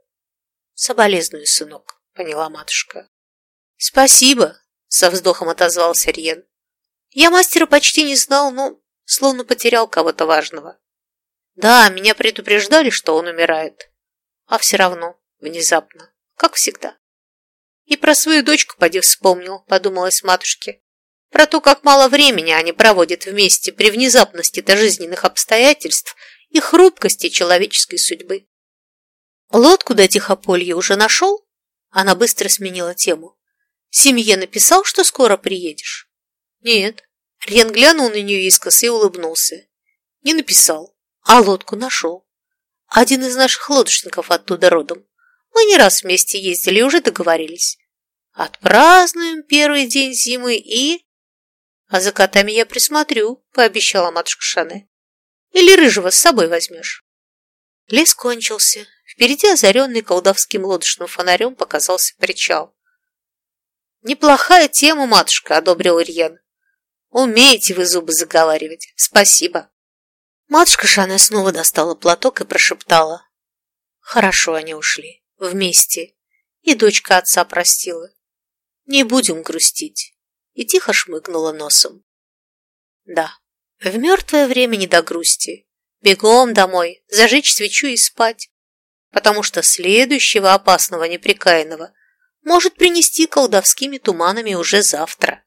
«Соболезную, сынок», — поняла матушка. «Спасибо», — со вздохом отозвался Рен. «Я мастера почти не знал, но словно потерял кого-то важного. Да, меня предупреждали, что он умирает, а все равно, внезапно, как всегда. И про свою дочку поди вспомнил, подумалась матушке. Про то, как мало времени они проводят вместе при внезапности-то жизненных обстоятельств — и хрупкости человеческой судьбы. Лодку до Тихополья уже нашел? Она быстро сменила тему. Семье написал, что скоро приедешь? Нет. Рен глянул на нее искос и улыбнулся. Не написал, а лодку нашел. Один из наших лодочников оттуда родом. Мы не раз вместе ездили и уже договорились. Отпразднуем первый день зимы и... А за котами я присмотрю, пообещала матушка Шане. Или рыжего с собой возьмешь. Лес кончился. Впереди, озаренный колдовским лодочным фонарем, показался причал. «Неплохая тема, матушка», — одобрил Ирьен. «Умеете вы зубы заговаривать. Спасибо». Матушка Шане снова достала платок и прошептала. Хорошо они ушли. Вместе. И дочка отца простила. Не будем грустить. И тихо шмыгнула носом. Да, в мертвое время не до грусти. Бегом домой, зажечь свечу и спать. Потому что следующего опасного неприкаянного может принести колдовскими туманами уже завтра.